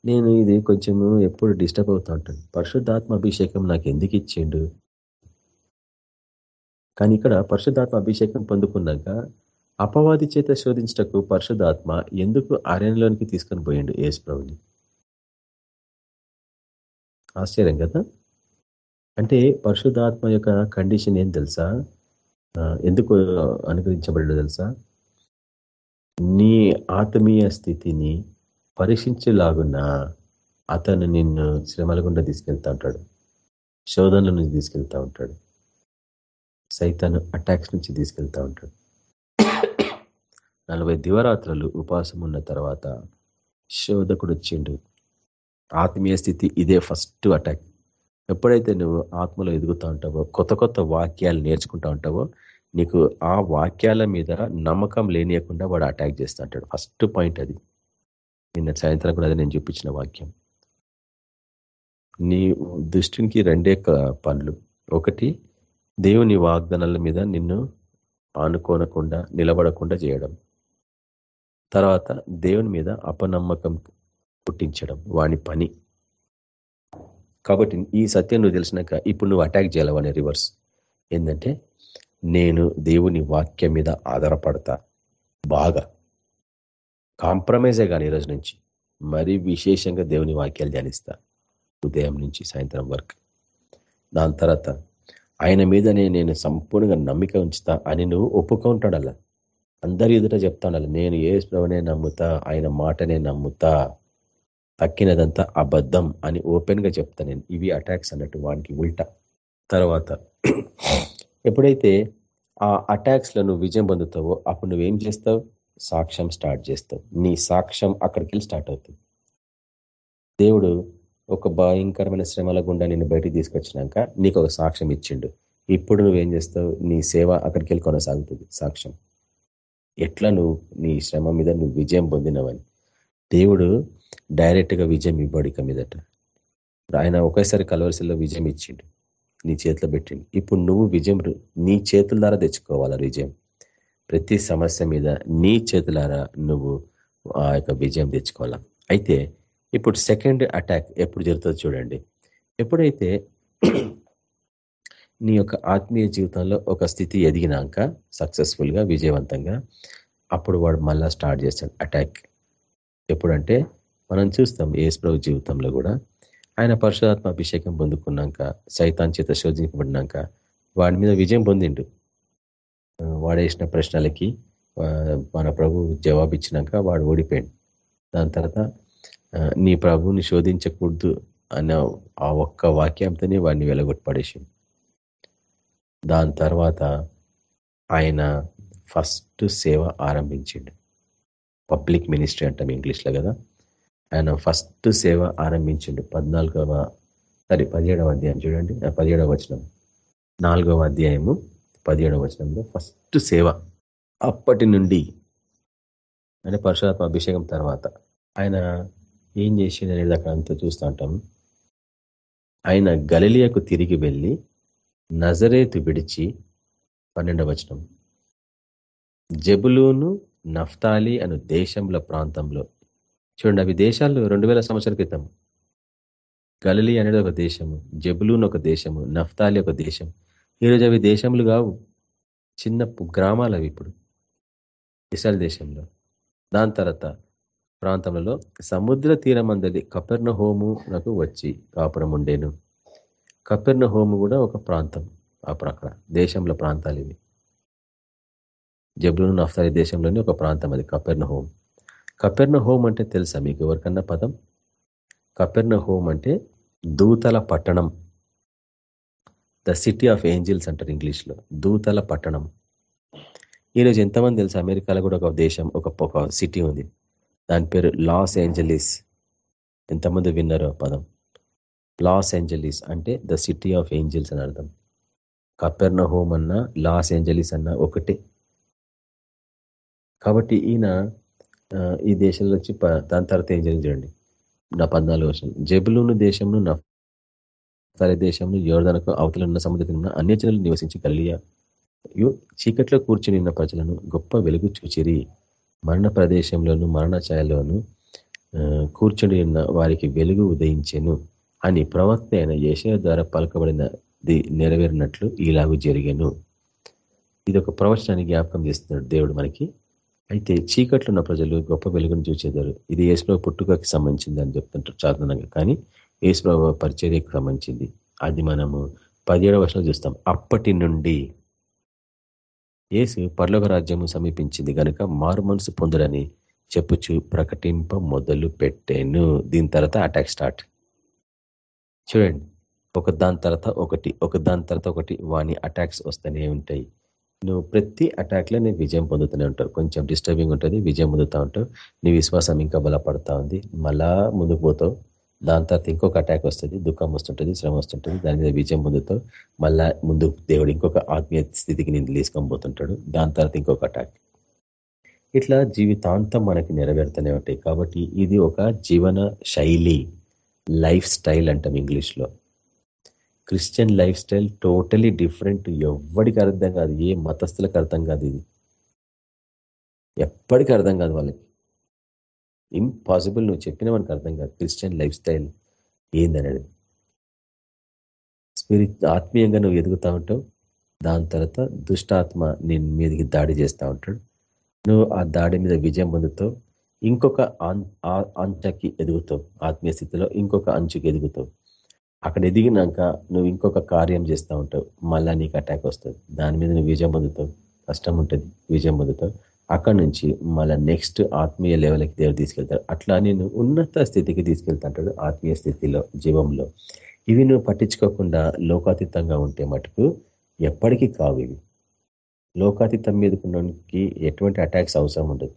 నేను ఇది కొంచెము ఎప్పుడు డిస్టర్బ్ అవుతా ఉంటాను. పరిశుద్ధాత్మ అభిషేకం నాకు ఎందుకు ఇచ్చిండు? కానీ ఇక్కడ పరిశుద్ధాత్మ అభిషేకం పొందుకున్నాక అపవాది చేత శోధించటకు పరిశుద్ధాత్మ ఎందుకు అరణ్యలోనికి తీసుకొని పోయిండు యేసు ప్రభుని? ఆశ్చర్యం కదా? అంటే పరిశుద్ధాత్మ యొక్క కండిషన్ ఏం తెలుసా? ఎందుకు అనుగ్రహించబడ్డాడు తెలుసా? నీ ఆత్మీయ స్థితిని పరీక్షించేలాగున్న అతను నిన్ను శ్రమల గుండా తీసుకెళ్తా ఉంటాడు. శోధనల నుంచి తీసుకెళ్తా ఉంటాడు. సైతాను అటాక్స్ నుంచి తీసుకెళ్తా ఉంటాడు. నలభై దివరాత్రులు ఉపాసం ఉన్న తర్వాత శోధకుడు వచ్చిండు. ఆత్మీయ స్థితి ఇదే ఫస్ట్ అటాక్. ఎప్పుడైతే నువ్వు ఆత్మలో ఎదుగుతూ ఉంటావో కొత్త కొత్త వాక్యాలు నేర్చుకుంటా ఉంటావో నీకు ఆ వాక్యాల మీద నమ్మకం లేనియకుండా వాడు అటాక్ చేస్తూ ఉంటాడు. ఫస్ట్ పాయింట్ అది. నిన్న సాయంత్రం కూడా అది నేను చూపించిన వాక్యం. నీ దృష్టికి రెండే పనులు. ఒకటి దేవుని వాగ్దానాల మీద నిన్ను ఆనుకోనకుండా నిలబడకుండా చేయడం. తర్వాత దేవుని మీద అపనమ్మకం పుట్టించడం వాని పని. కాబట్టి ఈ సత్యం నువ్వు తెలిసినాక ఇప్పుడు నువ్వు అటాక్ చేయాలవనే రివర్స్ ఏంటంటే నేను దేవుని వాక్యం మీద ఆధారపడతా. బాగా. కాంప్రమైజే కానీ ఈరోజు నుంచి. మరీ విశేషంగా దేవుని వాక్యాలు ధ్యానిస్తా. ఉదయం నుంచి సాయంత్రం వరకు. దాని తర్వాత ఆయన మీదనే నేను సంపూర్ణంగా నమ్మిక ఉంచుతా అని నువ్వు ఒప్పుకుంటాడల్లా అందరి ఎదుట చెప్తాడాలి నేను ఏ ప్రభునే నమ్ముతా ఆయన మాటనే నమ్ముతా తక్కినదంతా అబద్ధం అని ఓపెన్గా చెప్తా నేను. ఇవి అటాక్స్ అన్నట్టు వానికి ఉల్టా. తర్వాత ఎప్పుడైతే ఆ అటాక్స్లో నువ్వు విజయం పొందుతావో అప్పుడు నువ్వేం చేస్తావు? సాక్ష్యం స్టార్ట్ చేస్తావు. నీ సాక్ష్యం అక్కడికి స్టార్ట్ అవుతుంది. దేవుడు ఒక భయంకరమైన శ్రమల గుండా నిన్ను బయటికి తీసుకొచ్చినాక నీకు ఒక సాక్ష్యం ఇచ్చిండు. ఇప్పుడు నువ్వేం చేస్తావు? నీ సేవ అక్కడికి వెళ్ళి కొనసాగుతుంది. సాక్ష్యం. ఎట్లా నువ్వు నీ శ్రమ మీద నువ్వు విజయం పొందినవని. దేవుడు డైరెక్ట్గా విజయం ఇవ్వడు ఇక మీదట. ఆయన ఒకేసారి కలవరిసల్లో విజయం ఇచ్చిండు. నీ చేతిలో పెట్టిండు. ఇప్పుడు నువ్వు విజయం నీ చేతుల ద్వారా తెచ్చుకోవాలా విజయం? ప్రతి సమస్య మీద నీ చేతులారా నువ్వు ఆ యొక్క విజయం తెచ్చుకోవాలా? అయితే ఇప్పుడు సెకండ్ అటాక్ ఎప్పుడు జరుగుతుందో చూడండి. ఎప్పుడైతే నీ యొక్క ఆత్మీయ జీవితంలో ఒక స్థితి ఎదిగినాక సక్సెస్ఫుల్గా విజయవంతంగా అప్పుడు వాడు మళ్ళా స్టార్ట్ చేస్తాడు అటాక్ ఎప్పుడంటే మనం చూస్తాం ఏసుప్రభు జీవితంలో కూడా. ఆయన పరశురాత్మ అభిషేకం పొందుకున్నాక సైతాన్ చేత శోధింపబడినాక వాడి మీద విజయం పొందిండు. వాడేసిన ప్రశ్నలకి మన ప్రభు జవాబు ఇచ్చినాక వాడు ఓడిపోయాడు. దాని తర్వాత నీ ప్రభుని శోధించకూడదు అన్న ఆ ఒక్క వాక్యంతోనే వాడిని వెలగొట్టుపడేసింది దాని తర్వాత ఆయన ఫస్ట్ సేవ ఆరంభించిండు. పబ్లిక్ మినిస్ట్రీ అంటాం ఇంగ్లీష్లో కదా. ఆయన ఫస్ట్ సేవ ఆరంభించిండు పద్నాలుగవ సారీ పదిహేడవ అధ్యాయం చూడండి. పదిహేడవ వచనం. నాలుగవ అధ్యాయము పదిహేడవ వచనంలో ఫస్ట్ సేవ అప్పటి నుండి అంటే పరశురాత్మ అభిషేకం తర్వాత ఆయన ఏం చేసింది అనేది అక్కడ అంతా చూస్తూ ఉంటాం. ఆయన గలిలియకు తిరిగి వెళ్ళి నజరేతు విడిచి పన్నెండవ వచనం. జబులూను నఫ్తాలి అను దేశంల ప్రాంతంలో. చూడండి అవి దేశాలు రెండు వేల సంవత్సరాల క్రితం. గలలి అనేది ఒక దేశము జబులూన్ ఒక దేశము నఫ్తాలి ఒక దేశం. ఈరోజు అవి దేశములు కావు. చిన్న గ్రామాలు అవి ఇప్పుడు. ఇస్రాయల్ దేశంలో. దాని తర్వాత ప్రాంతంలో సముద్ర తీరమందలి కపెర్ణ హోము నాకు వచ్చి కాపురం ఉండేను కపెర్ణ హోము కూడా ఒక ప్రాంతం అక్కడ దేశంలో ప్రాంతాలు ఇవి. జబ్రున్ నఫ్తాలి దేశంలోని ఒక ప్రాంతం అది కపెర్ణ హోమ్ కపెర్ణ హోమ్ అంటే తెలుసా మీకు ఎవరికన్నా పదం? కపెర్ణ హోమ్ అంటే దూతల పట్టణం. ద సిటీ ఆఫ్ ఏంజిల్స్ అంటారు ఇంగ్లీష్లో దూతల పట్టణం. ఈరోజు ఎంతమంది తెలుసు? అమెరికాలో కూడా ఒక దేశం ఒక సిటీ ఉంది. దాని పేరు లాస్ ఏంజలీస్. ఎంతమంది విన్నారో పదం? లాస్ ఏంజలీస్ అంటే ద సిటీ ఆఫ్ ఏంజల్స్ అని అర్థం. కపెర్న హోమ్ అన్నా లాస్ ఏంజలీస్ అన్నా ఒకటే. కాబట్టి ఈయన ఈ దేశంలో వచ్చి దాని తర్వాత ఏం చూడండి. నా పద్నాలుగు వర్షం జబులూను దేశంను నా దేశంలో యోర్ధనకు అవతల ఉన్న సముద్రం అన్ని జనులు నివసించి కలియా చీకట్లో కూర్చుని ఉన్న ప్రజలను గొప్ప వెలుగు చూచిరి. మరణ ప్రదేశంలోను మరణ ఛాయలోను కూర్చొని ఉన్న వారికి వెలుగు ఉదయించెను అని ప్రవక్త అయిన యశయ ద్వారా పలకబడినది నెరవేరినట్లు ఇలాగూ జరిగాను. ఇది ఒక ప్రవచనాన్ని జ్ఞాపకం చేస్తున్నాడు దేవుడు మనకి. అయితే చీకట్లు ఉన్న ప్రజలు గొప్ప వెలుగును చూసేదారు ఇది ఏసుప్రభు పుట్టుకకి సంబంధించింది అని చెప్తుంటారు సాధారణంగా కానీ ఏసుప్రభు పరిచర్యకు సంబంధించింది. అది మనము పదిహేడవ వర్షాలు చూస్తాం. అప్పటి నుండి ఏసు పర్లోక రాజ్యము సమీపించింది కనుక మారు మనసు పొందడని చెప్పుచు ప్రకటింప మొదలు పెట్టాను. దీని తర్వాత అటాక్ స్టార్ట్ చూడండి ఒక దాని తర్వాత ఒకటి ఒక దాని తర్వాత ఒకటి వాని అటాక్స్ వస్తూనే ఉంటాయి. నువ్వు ప్రతి అటాక్లో నీ విజయం పొందుతూనే ఉంటావు. కొంచెం డిస్టర్బింగ్ ఉంటుంది విజయం పొందుతూ ఉంటావు. నీ విశ్వాసం ఇంకా బలపడతా ఉంది. మళ్ళా ముందుకు పోతావు. దాని తర్వాత ఇంకొక అటాక్ వస్తుంది దుఃఖం వస్తుంటుంది శ్రమ వస్తుంటుంది. దాని మీద విజయం ముందుతో మళ్ళా ముందు దేవుడు ఇంకొక ఆత్మీయ స్థితికి నేను తీసుకొని పోతుంటాడు. దాని తర్వాత ఇంకొక అటాక్ ఇట్లా జీవితాంతం మనకి నెరవేరుతూనే ఉంటాయి. కాబట్టి ఇది ఒక జీవన శైలి లైఫ్ స్టైల్ అంటాం ఇంగ్లీష్లో. Christian life style totally different. ఎవ్వడికి అర్థం కాదు. ఏ మతస్థులకు అర్థం కాదు ఇది. ఎప్పటికీ అర్థం కాదు వాళ్ళకి. ఇంపాసిబుల్ నువ్వు చెప్పిన మనకు అర్థం కాదు. క్రిస్టియన్ లైఫ్ స్టైల్ ఏందనేది? స్పిరిట్ ఆత్మీయంగా నువ్వు ఎదుగుతూ ఉంటావు. దాని తర్వాత దుష్టాత్మ నేను మీదకి దాడి చేస్తూ ఉంటాడు. నువ్వు ఆ దాడి మీద విజయం పొందుతావు. ఇంకొక అంచకి ఎదుగుతావు. ఆత్మీయ స్థితిలో ఇంకొక అంచుకి ఎదుగుతావు. అక్కడ ఎదిగినాక నువ్వు ఇంకొక కార్యం చేస్తూ ఉంటావు. మళ్ళా నీకు అటాక్ వస్తుంది. దాని మీద నువ్వు విజయం పొందుతావు. కష్టం ఉంటుంది. విజయం పొందుతావు. అక్కడి నుంచి మళ్ళీ నెక్స్ట్ ఆత్మీయ లెవెల్కి దేవుడు తీసుకెళ్తాడు. అట్లా నేను ఉన్నత స్థితికి తీసుకెళ్తాంటాడు ఆత్మీయ స్థితిలో జీవంలో. ఇవి నువ్వు పట్టించుకోకుండా లోకాతీతంగా ఉంటే మటుకు ఎప్పటికీ కావు ఇవి. లోకాతీతం మీదకున్నకి ఎటువంటి అటాక్స్ అవసరం ఉండదు.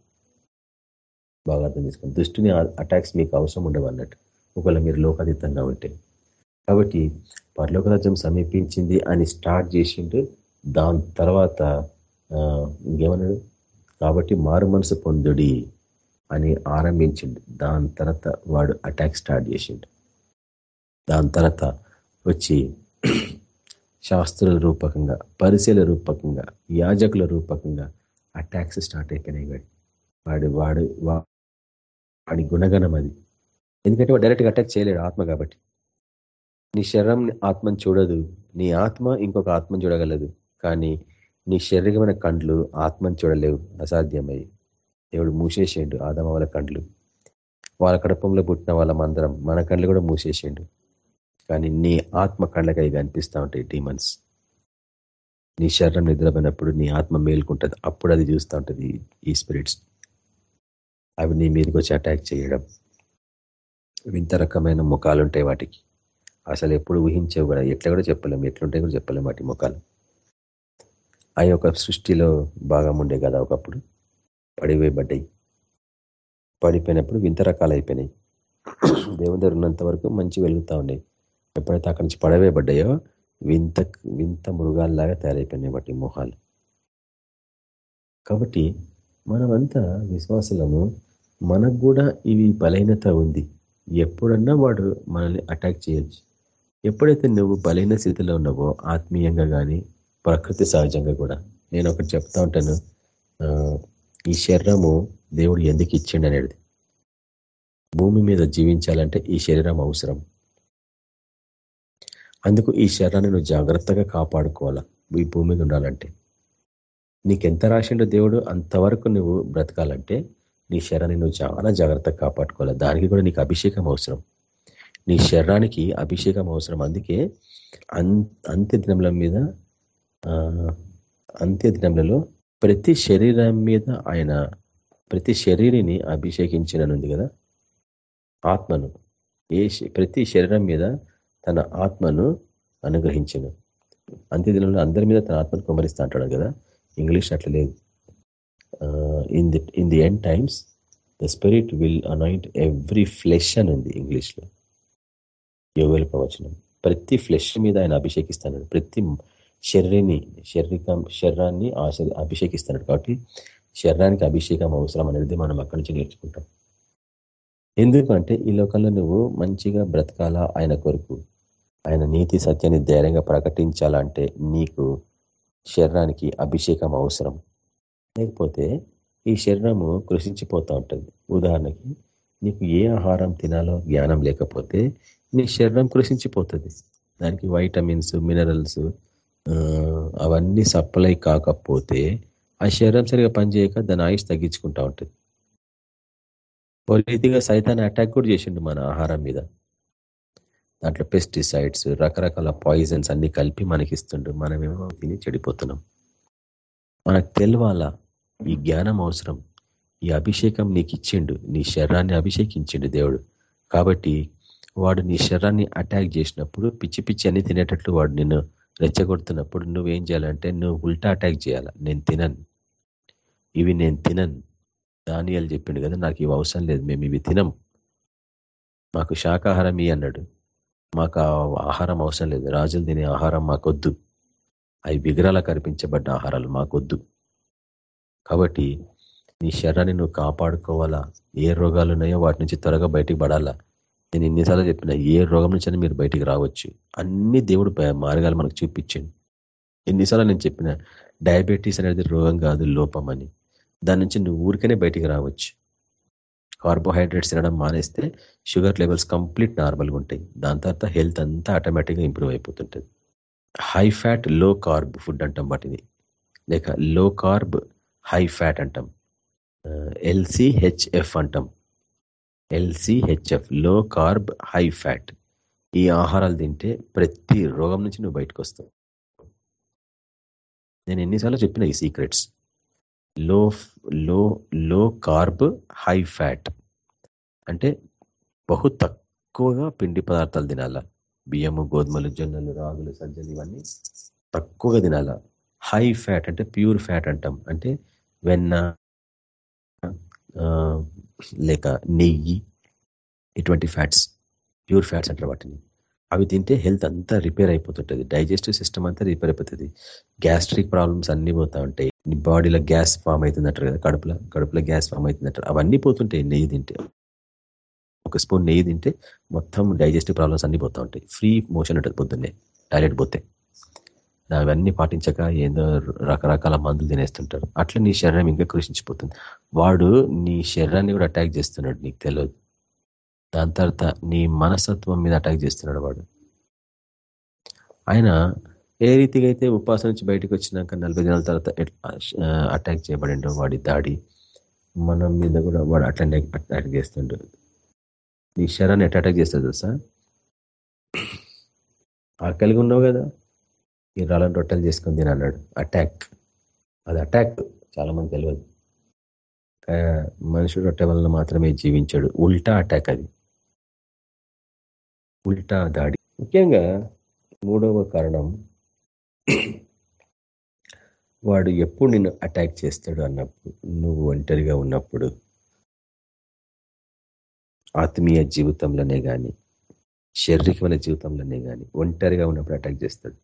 బాగా అర్థం చేసుకోండి దృష్టిని అటాక్స్ మీకు అవసరం ఉండవు అన్నట్టు. ఒకవేళ మీరు లోకాతీతంగా ఉంటే. కాబట్టి పర్లోకరాజ్యం సమీపించింది అని స్టార్ట్ చేసిండు. దాని తర్వాత ఇంకేమన్నాడు? కాబట్టి మారు మనసు పొందుడి అని ఆరంభించిండు దాని తర్వాత వాడు అటాక్ స్టార్ట్ చేసిండు. దాని తర్వాత వచ్చి శాస్త్రుల రూపకంగా పరిశీల రూపకంగా యాజకుల రూపకంగా అటాక్స్ స్టార్ట్ అయిపోయినాయి వాడు. వాడు వాడి గుణగణం అది. ఎందుకంటే వాడు డైరెక్ట్గా అటాక్ చేయలేడు ఆత్మ కాబట్టి. నీ శరీరం ఆత్మను చూడదు. నీ ఆత్మ ఇంకొక ఆత్మను చూడగలదు. కానీ నీ శరీరమైన కండ్లు ఆత్మను చూడలేవు. అసాధ్యమై దేవుడు మూసేసేయండు ఆదమ వాళ్ళ కండ్లు. వాళ్ళ కడపంలో పుట్టిన వాళ్ళ మందరం మన కండ్లు కూడా మూసేసేయండు. కానీ నీ ఆత్మ కళ్ళకి అవి కనిపిస్తూ ఉంటాయి డీమన్స్ నీ శరీరం నిద్రపోయినప్పుడు నీ ఆత్మ మేలుకుంటుంది. అప్పుడు అది చూస్తూ ఉంటుంది ఈ స్పిరిట్స్ అవి నీ మీదకి వచ్చి అటాక్ చేయడం. వింత రకమైన ముఖాలు ఉంటాయి వాటికి. అసలు ఎప్పుడు ఊహించేవి కూడా ఎట్లా కూడా చెప్పలేము ఎట్లుంటాయి కూడా చెప్పలేము వాటి ముఖాలు. ఆ యొక్క సృష్టిలో భాగం ఉండే కదా ఒకప్పుడు. పడివేయబడ్డాయి. పడిపోయినప్పుడు వింత రకాలు అయిపోయినాయి దేవుని దగ్గర ఉన్నంత వరకు మంచి వెలుగుతూ ఉన్నాయి. ఎప్పుడైతే అక్కడి నుంచి పడవేయబడ్డాయో వింత వింత మృగాల్లాగా తయారైపోయినాయి వాటి మొహాలు. కాబట్టి మనమంతా విశ్వాసులము. మనకు కూడా ఇవి బలహీనత ఉంది. ఎప్పుడన్నా వాడు మనల్ని అటాక్ చేయొచ్చు. ఎప్పుడైతే నువ్వు బలహీన స్థితిలో ఉన్నావో ఆత్మీయంగా కానీ ప్రకృతి సహజంగా కూడా. నేను ఒకటి చెప్తా ఉంటాను. ఈ శరీరము దేవుడు ఎందుకు ఇచ్చిండు అనేది. భూమి మీద జీవించాలంటే ఈ శరీరం అవసరం. అందుకు ఈ శరీరాన్ని నువ్వు జాగ్రత్తగా కాపాడుకోవాలా. ఈ భూమి మీద ఉండాలంటే. నీకెంత రాసిండో దేవుడు అంతవరకు నువ్వు బ్రతకాలంటే నీ శరీరాన్ని నువ్వు చాలా జాగ్రత్తగా కాపాడుకోవాలి. దానికి కూడా నీకు అభిషేకం అవసరం. నీ శరీరానికి అభిషేకం అవసరం. అందుకే అంత్య దినముల మీద అంత్య దినములలో ప్రతి శరీరం మీద ఆయన ప్రతి శరీరిని అభిషేకించిననుంది కదా? ఆత్మను. ఏ ప్రతి శరీరం మీద తన ఆత్మను అనుగ్రహించను. అంత్యదినంలో అందరి మీద తన ఆత్మను కుమరిస్తా అంటాడు కదా? ఇంగ్లీష్ అట్లా లేదు. In the in the end times the spirit will anoint every flesh అని ఉంది ఇంగ్లీష్లో. యోగుల ప్రవచనం. ప్రతి ఫ్లెష్ మీద ఆయన అభిషేకిస్తాను ప్రతి శరీరిని శరీరం శరీరాన్ని ఆశ అభిషేకిస్తున్నాడు కాబట్టి శరీరానికి అభిషేకం అవసరం అనేది మనం అక్కడి నుంచి నేర్చుకుంటాం. ఎందుకంటే ఈ లోకంలో నువ్వు మంచిగా బ్రతకాలా ఆయన కొరకు? ఆయన నీతి సత్యాన్ని ధైర్యంగా ప్రకటించాలంటే నీకు శరీరానికి అభిషేకం అవసరం. లేకపోతే ఈ శరీరము కృషించిపోతూ ఉంటుంది. ఉదాహరణకి నీకు ఏ ఆహారం తినాలో జ్ఞానం లేకపోతే నీ శరీరం కృషించిపోతుంది. దానికి వైటమిన్స్ మినరల్స్ అవన్నీ సప్లై కాకపోతే ఆ శరీరం సరిగా పనిచేయక దాని ఆయుష్ తగ్గించుకుంటా ఉంటుంది. ఓ రీతిగా సైతాన్ని అటాక్ కూడా చేసిండు మన ఆహారం మీద. దాంట్లో పెస్టిసైడ్స్ రకరకాల పాయిజన్స్ అన్ని కలిపి మనకి ఇస్తుండ్రు మనమేమో తిని చెడిపోతున్నాం. మనకు తెలవాలా ఈ జ్ఞానం అవసరం. ఈ అభిషేకం నీకు ఇచ్చిండు. నీ శరీరాన్ని అభిషేకించిండు దేవుడు. కాబట్టి వాడు నీ శరీరాన్ని అటాక్ చేసినప్పుడు పిచ్చి పిచ్చి అన్ని తినేటట్లు వాడు నిన్ను రెచ్చగొడుతున్నప్పుడు నువ్వేం చేయాలంటే నువ్వు ఉల్టా అటాక్ చేయాలి. నేను తినను. ఇవి నేను తినను. దానియాలు చెప్పిండు కదా నాకు ఇవి అవసరం లేదు మేము ఇవి తినం మాకు శాకాహారం ఇవి అన్నాడు. మాకు ఆహారం అవసరం లేదు. రాజులు తినే ఆహారం మాకొద్దు. అవి విగ్రహాల కనిపించబడ్డ ఆహారాలు మాకొద్దు. కాబట్టి నీ శరీరాన్ని నువ్వు కాపాడుకోవాలా? ఏ రోగాలు ఉన్నాయో వాటి నుంచి త్వరగా బయటికి పడాలా? నేను ఎన్నిసార్లు చెప్పిన ఏ రోగం నుంచి మీరు బయటికి రావచ్చు. అన్ని దేవుడు మార్గాలు మనకు చూపించండి. ఎన్నిసార్లు నేను చెప్పిన డయాబెటీస్ అనేది రోగం కాదు లోపం అని. దాని నుంచి నువ్వు ఊరికనే బయటికి రావచ్చు. కార్బోహైడ్రేట్స్ తినడం మానేస్తే షుగర్ లెవెల్స్ కంప్లీట్ నార్మల్గా ఉంటాయి. దాని తర్వాత హెల్త్ అంతా ఆటోమేటిక్గా ఇంప్రూవ్ అయిపోతుంటుంది. హై ఫ్యాట్లో కార్బ్ ఫుడ్ అంటాం వాటిని. లేక లో కార్బ్ హై ఫ్యాట్ అంటాం. ఎల్సిహెచ్ఎఫ్ అంటాం. ఎల్సిహెచ్ఎఫ్లో కార్బ్ హై ఫ్యాట్ ఈ ఆహారాలు తింటే ప్రతి రోగం నుంచి నువ్వు బయటకు వస్తావు. నేను ఎన్నిసార్లు చెప్పిన ఈ సీక్రెట్స్లో లో లో కార్బ్ హై ఫ్యాట్ అంటే బహు తక్కువగా పిండి పదార్థాలు తినాల. బియ్యము గోధుమలు జొన్నలు రాగులు సజ్జలు ఇవన్నీ తక్కువగా తినాల. హై ఫ్యాట్ అంటే ప్యూర్ ఫ్యాట్ అంటాం. అంటే వెన్న లేక నెయ్యి ఇటువంటి ఫ్యాట్స్ ప్యూర్ ఫ్యాట్స్ అంటారు వాటిని. అవి తింటే హెల్త్ అంతా రిపేర్ అయిపోతుంటుంది. డైజెస్టివ్ సిస్టమ్ అంతా రిపేర్ అయిపోతుంది. గ్యాస్ట్రిక్ ప్రాబ్లమ్స్ అన్నీ పోతా ఉంటాయి. బాడీలో గ్యాస్ ఫామ్ అవుతుందంటారు కదా కడుపులో కడుపులో గ్యాస్ ఫామ్ అవుతుందంటారు అవన్నీ పోతుంటాయి నెయ్యి తింటే. ఒక స్పూన్ నెయ్యి తింటే మొత్తం డైజెస్టివ్ ప్రాబ్లమ్స్ అన్నీ పోతూ ఉంటాయి. ఫ్రీ మోషన్ ఉంటుంది పొద్దున్నే టాయిలెట్ పోతే. అవన్నీ పాటించక ఏదో రకరకాల మందులు తినేస్తుంటారు అట్లా నీ శరీరం ఇంకా కృషించిపోతుంది. వాడు నీ శరీరాన్ని కూడా అటాక్ చేస్తున్నాడు నీకు తెలియదు దాని తర్వాత నీ మనస్తత్వం మీద అటాక్ చేస్తున్నాడు వాడు. ఆయన ఏ రీతిగా అయితే ఉపాస నుంచి బయటకు వచ్చినాక నలభై దినాల తర్వాత అటాక్ చేయబడిండో వాడి దాడి మనం మీద కూడా వాడు అట్లనే అటాక్ చేస్తుండడు నీ శరాన్ని ఎట్లా అటాక్ చేస్తాడు తెలుసా? కలిగి ఉన్నావు కదా? ఈ రాళ్ళని రొట్టెలు చేసుకుని తినన్నాడు అటాక్ అది అటాక్ చాలా మంది తెలియదు మనుషుడు రొట్టె వలన మాత్రమే జీవించాడు. ఉల్టా అటాక్ అది. ఉల్టా దాడి. ముఖ్యంగా మూడవ కారణం వాడు ఎప్పుడు నిన్ను అటాక్ చేస్తాడు అన్నప్పుడు నువ్వు ఒంటరిగా ఉన్నప్పుడు ఆత్మీయ జీవితంలోనే కానీ శారీరకమైన జీవితంలోనే కానీ ఒంటరిగా ఉన్నప్పుడు అటాక్ చేస్తాడు.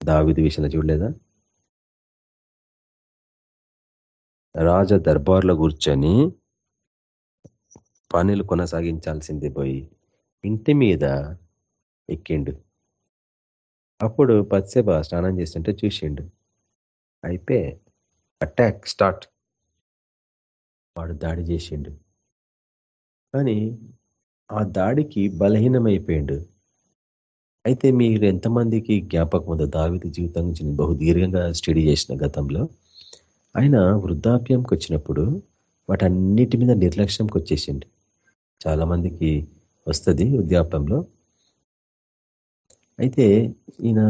దావిది విషయంలో చూడలేదా? రాజ దర్బార్లో కూర్చొని పనులు కొనసాగించాల్సింది పోయి ఇంటి మీద ఎక్కిండు. అప్పుడు పత్సేబ స్నానం చేస్తుంటే చూసిండు. అయితే అటాక్ స్టార్ట్. వాడు దాడి చేసిండు. కానీ ఆ దాడికి బలహీనమైపోయిండు. అయితే మీరు ఎంతమందికి జ్ఞాపకం ఉందో దావిత జీవితం గురించి నేను బహుదీర్ఘంగా స్టడీ చేసిన గతంలో ఆయన వృద్ధాప్యంకి వచ్చినప్పుడు వాటన్నిటి మీద నిర్లక్ష్యంకి వచ్చేసిండు. చాలామందికి వస్తుంది వృద్ధాప్యంలో. అయితే ఈయన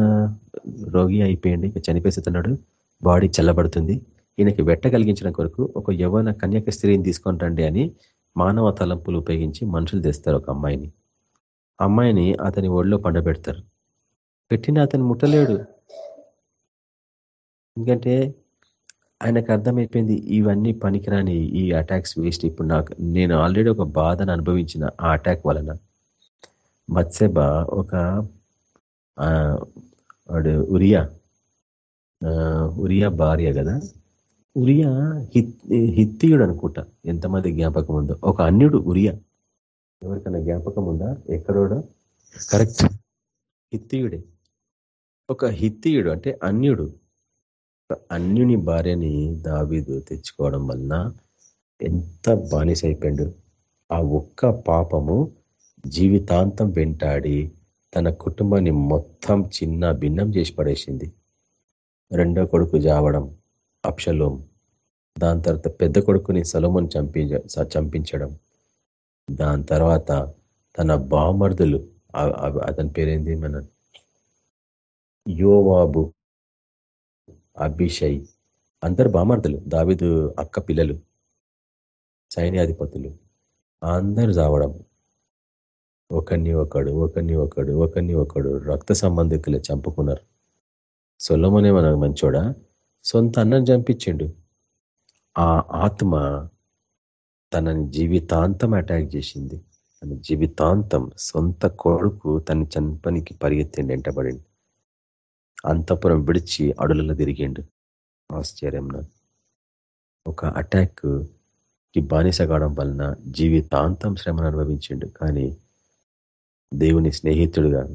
రోగి అయిపోయింది ఇక చనిపేస్తున్నాడు బాడీ చల్లబడుతుంది. ఈయనకి వెట్ట కలిగించిన కొరకు ఒక యవన కన్యక స్త్రీని తీసుకొని రండి అని మానవ తలంపులు ఉపయోగించి మనుషులు తెస్తారు ఒక అమ్మాయిని. అమ్మాయిని అతని ఒళ్ళో పండబెడతారు. పెట్టిన అతను ముట్టలేడు. ఎందుకంటే ఆయనకు అర్థమైపోయింది ఇవన్నీ పనికిరాని ఈ అటాక్స్ వేస్ట్. ఇప్పుడు నాకు నేను ఆల్రెడీ ఒక బాధను అనుభవించిన ఆ అటాక్ వలన మత్స్యబ ఒక వాడు ఉరియా ఉరియా భార్య కదా? ఉరియా హిత్ హిత్తియుడు అనుకుంటా. ఎంతమంది జ్ఞాపకం ఉందో. ఒక అన్యుడు ఉరియా. ఎవరికైనా జ్ఞాపకం ఉందా? ఎక్కడోడో? కరెక్ట్. హిత్తియుడే. ఒక హిత్తియుడు అంటే అన్యుడు. అన్యుని భార్యని దావీదు తెచ్చుకోవడం వలన ఎంత బానిస అయిపోయాడు ఆ ఒక్క పాపము జీవితాంతం వెంటాడి తన కుటుంబాన్ని మొత్తం చిన్న భిన్నం చేసి పడేసింది. రెండో కొడుకు జావడం అప్షలోం దాని తర్వాత పెద్ద కొడుకుని సలోమన్ చంపి చంపించడం. దాని తర్వాత తన బామర్దులు అతని పేరేంది మన యోవాబు అభిషయ్ అందరు బామర్దులు దావిదు అక్క పిల్లలు సైన్యాధిపతులు అందరు చావడం. ఒకరిని ఒకడు ఒకరిని ఒకడు ఒకరిని ఒకడు రక్త సంబంధికులు చంపుకున్నారు. సొల్లమనే మన మంచోడ? సొంత అన్నం చంపించిండు. ఆ ఆత్మ తనని జీవితాంతం అటాక్ చేసింది. తన జీవితాంతం సొంత కొడుకు తన చంపనికి పరిగెత్తిండి వెంటబడి అంతపురం విడిచి అడులలో తిరిగిండు. ఆశ్చర్యం ఒక అటాక్కి బానిస కావడం వలన జీవితాంతం శ్రమను అనుభవించిండు. కానీ దేవుని స్నేహితుడుగా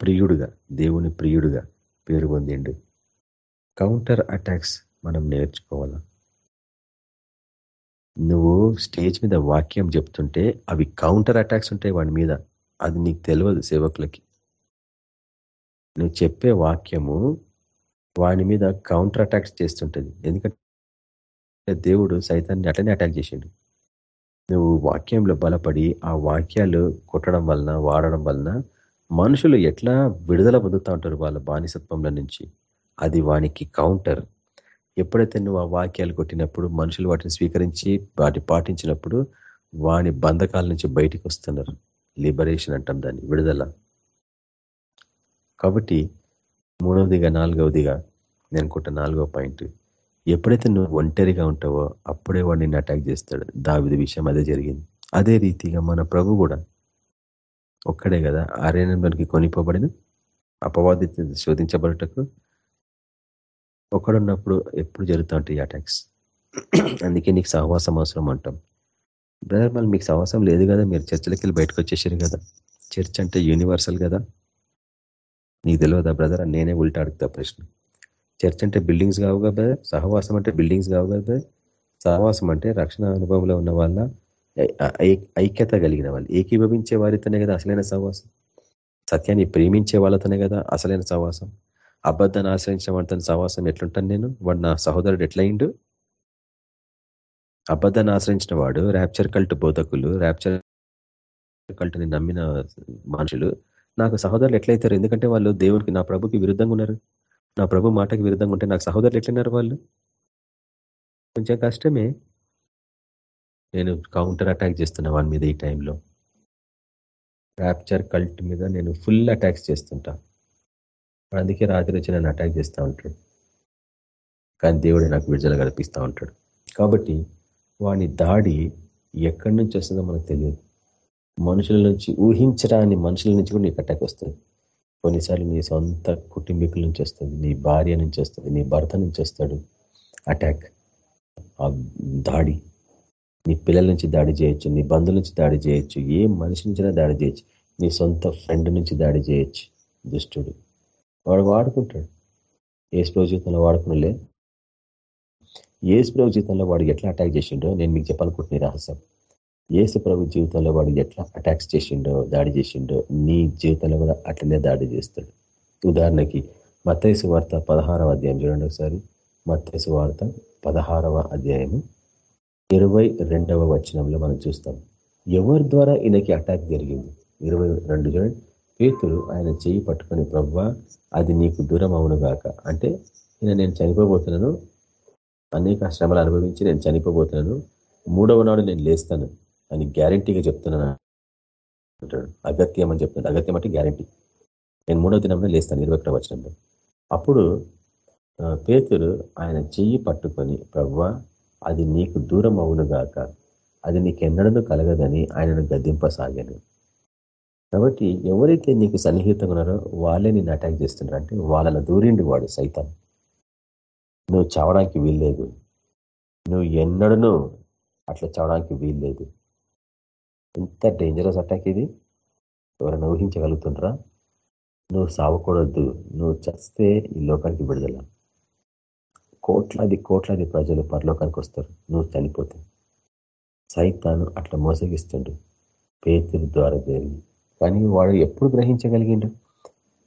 ప్రియుడుగా దేవుని ప్రియుడుగా పేరు పొందిండు. కౌంటర్ అటాక్స్ మనం నేర్చుకోవాలా? నువ్వు స్టేజ్ మీద వాక్యం చెప్తుంటే అవి కౌంటర్ అటాక్స్ ఉంటాయి వాడి మీద. అది నీకు తెలియదు సేవకులకి. నువ్వు చెప్పే వాక్యము వాడి మీద కౌంటర్ అటాక్స్ చేస్తుంటుంది. ఎందుకంటే దేవుడు సైతాన్ని అటనే అటాక్ చేసిండు. నువ్వు వాక్యంలో బలపడి ఆ వాక్యాలు కొట్టడం వలన వాడడం వలన మనుషులు ఎట్లా విడుదల పొందుతూ ఉంటారు వాళ్ళ బానిసత్వంలో నుంచి? అది వానికి కౌంటర్ ఎప్పుడైతే నువ్వు ఆ వాక్యాలు కొట్టినప్పుడు మనుషులు వాటిని స్వీకరించి వాటి పాటించినప్పుడు వాని బంధకాల నుంచి బయటికి వస్తున్నారు. లిబరేషన్ అంటాం దాన్ని విడుదల. కాబట్టి మూడవదిగా నాలుగవదిగా నేను కొట్ట నాలుగవ పాయింట్ ఎప్పుడైతే నువ్వు ఒంటరిగా ఉంటావో అప్పుడే వాడు నిన్ను అటాక్ చేస్తాడు. దావిది విషయం అదే జరిగింది. అదే రీతిగా మన ప్రభు కూడా ఒక్కడే కదా ఆర్యనంలోనికి కొనిపోబడిన అపవాదిత శోధించబడటకు ఒకడున్నప్పుడు ఎప్పుడు జరుగుతూ ఉంటాయి అటాక్స్? అందుకే నీకు సహవాసం అవసరం అంటాం. బ్రదర్ మళ్ళీ మీకు సహవాసం లేదు కదా మీరు చర్చలకి వెళ్ళి బయటకు వచ్చేసారు కదా. చర్చ్ అంటే యూనివర్సల్ కదా. నీకు తెలియదా బ్రదర్ అని నేనే ఉల్టా అడుగుతా ప్రశ్న. చర్చ్ అంటే బిల్డింగ్స్ కావు కదా సహవాసం అంటే బిల్డింగ్స్ కావు కదా సహవాసం అంటే రక్షణ అనుభవంలో ఉన్న వాళ్ళ ఐక్యత కలిగిన వాళ్ళు. ఏకీభవించే వారితోనే కదా అసలైన సహవాసం. సత్యాన్ని ప్రేమించే వాళ్ళతోనే కదా అసలైన సహవాసం. అబద్ధాన్ని ఆశ్రయించిన వాడితో సహవాసం ఎట్లుంటాను నేను? వాడు నా సహోదరుడు ఎట్లయిండు? అబద్ధాన్ని ఆశ్రయించిన వాడు ర్యాప్చర్ కల్ట్ బోధకులు ర్యాప్చర్ కల్ట్ని నమ్మిన మనుషులు నాకు సహోదరులు ఎట్లయితారు? ఎందుకంటే వాళ్ళు దేవునికి నా ప్రభుకి విరుద్ధంగా ఉన్నారు. నా ప్రభు మాటకి విరుద్ధంగా ఉంటే నాకు సహోదరులు ఎట్లున్నారు వాళ్ళు? కొంచెం కష్టమే. నేను కౌంటర్ అటాక్ చేస్తున్నా వాని మీద ఈ టైంలో ర్యాప్చర్ కల్ట్ మీద నేను ఫుల్ అటాక్స్ చేస్తుంటా. అందుకే రాత్రి వచ్చి నన్ను అటాక్ చేస్తూ ఉంటాడు. కానీ దేవుడు నాకు విడుదల కల్పిస్తూ ఉంటాడు. కాబట్టి వాని దాడి ఎక్కడి నుంచి వస్తుందో మనకు తెలియదు. మనుషుల నుంచి ఊహించడాన్ని మనుషుల నుంచి కూడా నీకు అటాక్ వస్తుంది. కొన్నిసార్లు నీ సొంత కుటుంబీకుల నుంచి వస్తుంది. నీ భార్య నుంచి వస్తుంది. నీ భర్త నుంచి వస్తాడు అటాక్ ఆ దాడి. నీ పిల్లల నుంచి దాడి చేయొచ్చు. నీ బంధువుల నుంచి దాడి చేయొచ్చు. ఏ మనిషి నుంచినా దాడి చేయొచ్చు. నీ సొంత ఫ్రెండ్ నుంచి దాడి చేయొచ్చు. దుష్టుడు. వాడు వాడుకుంటాడు. ఏసు స్ప్రో జీవితంలో వాడుకునలే ఏసు స్ప్రో జీవితంలో వాడు ఎట్లా అటాక్ చేసిండో నేను మీకు చెప్పాలనుకుంటున్న రహస్యం. ఏసు ప్రభు జీవితంలో వాడు ఎట్లా అటాక్స్ చేసిండో దాడి చేసిండో నీ జీవితంలో కూడా అట్లనే దాడి చేస్తాడు. ఉదాహరణకి మత్తైసు వార్త పదహారవ అధ్యాయం చూడండి ఒకసారి. మత్తైసు వార్త పదహారవ అధ్యాయము ఇరవై రెండవ వచనంలో మనం చూస్తాం. ఎవరి ద్వారా ఈయనకి అటాక్ జరిగింది? ఇరవై రెండు చూడండి. పేతులు ఆయన చేయి పట్టుకొని ప్రవ్వ అది నీకు దూరం అవును గాక. అంటే ఈయన నేను చనిపోబోతున్నాను అనేక శ్రమలు అనుభవించి నేను చనిపోబోతున్నాను మూడవ నాడు నేను లేస్తాను అని గ్యారంటీగా చెప్తున్నాను. అంటాడు. అగత్యం అని చెప్తున్నాడు. అగత్యం అంటే గ్యారంటీ. నేను మూడవ దినంలో లేస్తాను ఇరవై ఒకటో వచనంలో. అప్పుడు పేతురు ఆయన చెయ్యి పట్టుకొని ప్రవ్వ అది నీకు దూరం అవునుగాక అది నీకెన్నడను కలగదని ఆయనను గద్దింపసాగాను. కాబట్టి ఎవరైతే నీకు సన్నిహితంగా ఉన్నారో వాళ్ళే నిన్ను అటాక్ చేస్తున్నారు. అంటే వాళ్ళ దూరిండి వాడు సైతం నువ్వు చావడానికి వీల్లేదు. నువ్వు ఎన్నడూ అట్లా చావడానికి వీల్లేదు. ఎంత డేంజరస్ అటాక్ ఇది. ఎవరైనా ఊహించగలుగుతుండ్రా? నువ్వు సావకూడదు. నువ్వు చస్తే ఈ లోకానికి విడుదల. కోట్లాది కోట్లాది ప్రజలు పరలోకానికి వస్తారు. నువ్వు చనిపోతావు సైతాను అట్లా మోసగిస్తుండు. పేతుల ద్వారా జరిగి కానీ వాడు ఎప్పుడు గ్రహించగలిగిండు?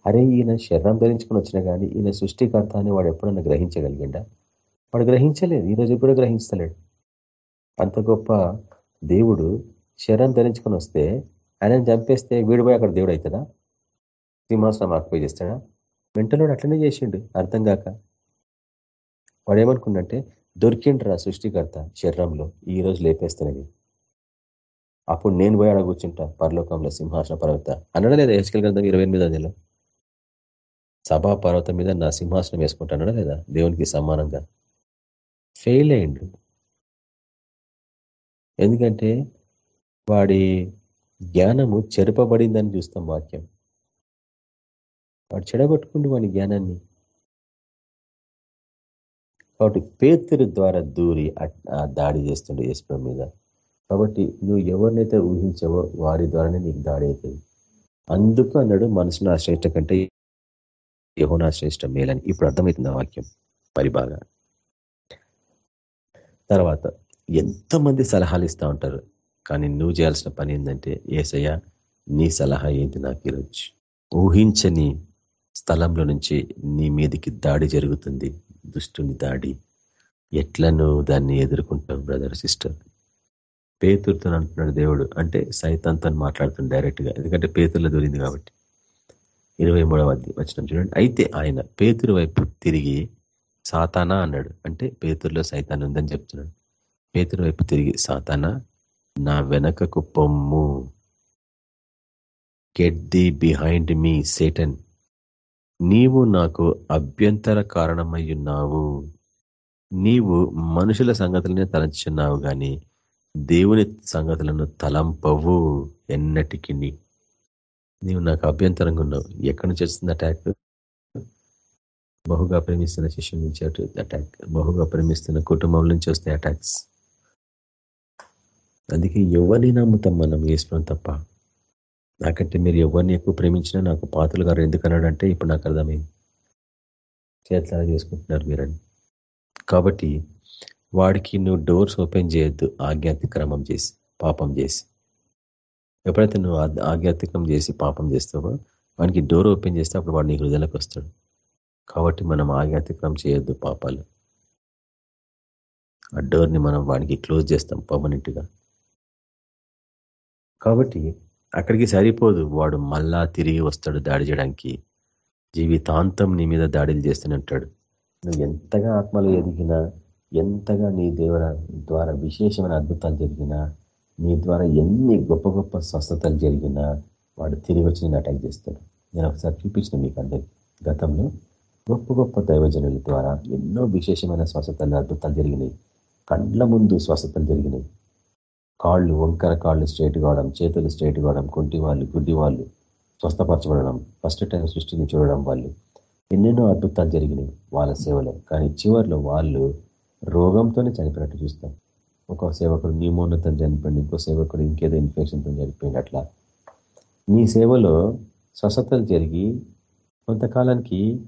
అరే ఈయన శరీరం ధరించుకొని వచ్చినా కానీ ఈయన సృష్టికర్త అని వాడు ఎప్పుడన్నా గ్రహించగలిగిండా? వాడు గ్రహించలేదు ఈరోజు కూడా గ్రహించలేడు. అంత గొప్ప దేవుడు శరణం ధరించుకొని వస్తే ఆయనను చంపేస్తే వీడిపోయి అక్కడ దేవుడు అవుతుందా సింహాసనం ఆక్యుపై చేస్తాడా? వెంటలోడు అట్లనే చేసిండు అర్థం కాక. వాడు ఏమనుకున్నంటే దొరికిండ్రా సృష్టికర్త శరీరంలో ఈ రోజు లేపేస్తున్నది. అప్పుడు నేను పోయి అడ కూర్చుంటా పరలోకంలో సింహాసన పర్వత. అనడా లేదా హెచ్కల్ గ్రంథం ఇరవై ఎనిమిదో సభా పర్వతం మీద నా సింహాసనం వేసుకుంటానడా లేదా? దేవునికి సమానంగా. ఫెయిల్ అయిండు ఎందుకంటే వాడి జ్ఞానము చెరపబడిందని చూస్తాం వాక్యం. వాడు చెడగొట్టుకుండు వాడి జ్ఞానాన్ని. కాబట్టి పేతురు ద్వారా దూరి దాడి చేస్తుండే యేసుప్రభు మీద. కాబట్టి నువ్వు ఎవరినైతే ఊహించావో వారి ద్వారానే నీకు దాడి అవుతుంది అందుకు అన్నాడు మనసును ఆశ్రయిష్ట కంటే యహోనా శ్రేష్ట మేలని. ఇప్పుడు అర్థమవుతుంది ఆ వాక్యం. పరిభాగ తర్వాత ఎంతమంది సలహాలు ఇస్తూ ఉంటారు? కానీ నువ్వు చేయాల్సిన పని ఏంటంటే ఏసయ్య నీ సలహా ఏంటి నాకు ఈరోజు? ఊహించని స్థలంలో నుంచి నీ మీదకి దాడి జరుగుతుంది. దుష్టుని దాడి. ఎట్లా నువ్వు దాన్ని ఎదుర్కొంటావు బ్రదర్ సిస్టర్? పేతురుతో అంటున్నాడు దేవుడు. అంటే సైతన్ మాట్లాడుతుంది డైరెక్ట్ డైరెక్ట్గా ఎందుకంటే పేతుర్లో దూరింది కాబట్టి. ఇరవై మూడవ వచ్చిన చూడండి. అయితే ఆయన పేతురు వైపు తిరిగి సాతానా అన్నాడు. అంటే పేతురులో సైతాన్ ఉందని చెప్తున్నాడు. పేతురు వైపు తిరిగి సాతానా నా వెనకకు పొమ్ము. Get the behind me Satan నీవు నాకు అభ్యంతర కారణమయ్యున్నావు నీవు మనుషుల సంగతులనే తలచున్నావు కానీ దేవుని సంగతులను తలంపవు ఎన్నటికి. నీవు నాకు అభ్యంతరంగా ఉన్నావు. ఎక్కడి నుంచి వస్తుంది అటాక్? బహుగా ప్రేమిస్తున్న శిష్యుల నుంచి అటాక్. బహుగా ప్రేమిస్తున్న కుటుంబం నుంచి వస్తాయి అటాక్స్. అందుకే ఎవరిని నమ్ముతాం మనం? వేసుకున్నాం తప్ప. నాకంటే మీరు ఎవరిని ఎక్కువ ప్రేమించినా నాకు పాతలు గారు ఎందుకన్నాడంటే ఇప్పుడు నాకు అర్థమైంది. చేతలా చేసుకుంటున్నారు మీరని. కాబట్టి వాడికి నువ్వు డోర్స్ ఓపెన్ చేయొద్దు ఆజ్ఞాతిక్రమం చేసి పాపం చేసి. ఎప్పుడైతే నువ్వు ఆజ్ఞాతిక్రమం చేసి పాపం చేస్తావో వానికి డోర్ ఓపెన్ చేస్తే అప్పుడు వాడు నీ హృదయలకు వస్తాడు. కాబట్టి మనం ఆజ్ఞాతిక్రమం చేయొద్దు పాపాలు. ఆ డోర్ని మనం వాడికి క్లోజ్ చేస్తాం పర్మనెంట్గా. కాబట్టి అక్కడికి సరిపోదు. వాడు మళ్ళా తిరిగి వస్తాడు దాడి చేయడానికి. జీవితాంతం నీ మీద దాడులు ఉంటాడు. నువ్వు ఎంతగా ఆత్మలు ఎదిగినా ఎంతగా నీ దేవుల ద్వారా విశేషమైన అద్భుతాలు జరిగినా నీ ద్వారా ఎన్ని గొప్ప గొప్ప స్వస్థతలు జరిగినా వాడు తిరిగి వచ్చి నేను అటాక్ చేస్తాడు. నేను ఒకసారి చూపించిన మీకు అందరికి. గతంలో గొప్ప గొప్ప దైవజనుల ద్వారా ఎన్నో విశేషమైన స్వస్థతలు అద్భుతాలు జరిగినాయి. కండ్ల ముందు స్వస్థతలు జరిగినాయి. కాళ్ళు వంకర కాళ్ళు స్ట్రైట్ కావడం చేతులు స్ట్రైట్ కావడం కుంటి వాళ్ళు గుడ్డి వాళ్ళు స్వస్థపరచబడడం ఫస్ట్ టైం సృష్టిని చూడడం వాళ్ళు ఎన్నెన్నో అద్భుతాలు జరిగినాయి వాళ్ళ సేవలో. కానీ చివరిలో వాళ్ళు రోగంతోనే చనిపోయినట్టు చూస్తాం. ఒక సేవకుడు న్యూమోన్నతం చనిపోయింది ఇంకో సేవకుడు ఇంకేదో ఇన్ఫెక్షన్తో చనిపోయింది అట్లా. నీ సేవలో స్వస్థతలు జరిగి కొంతకాలానికి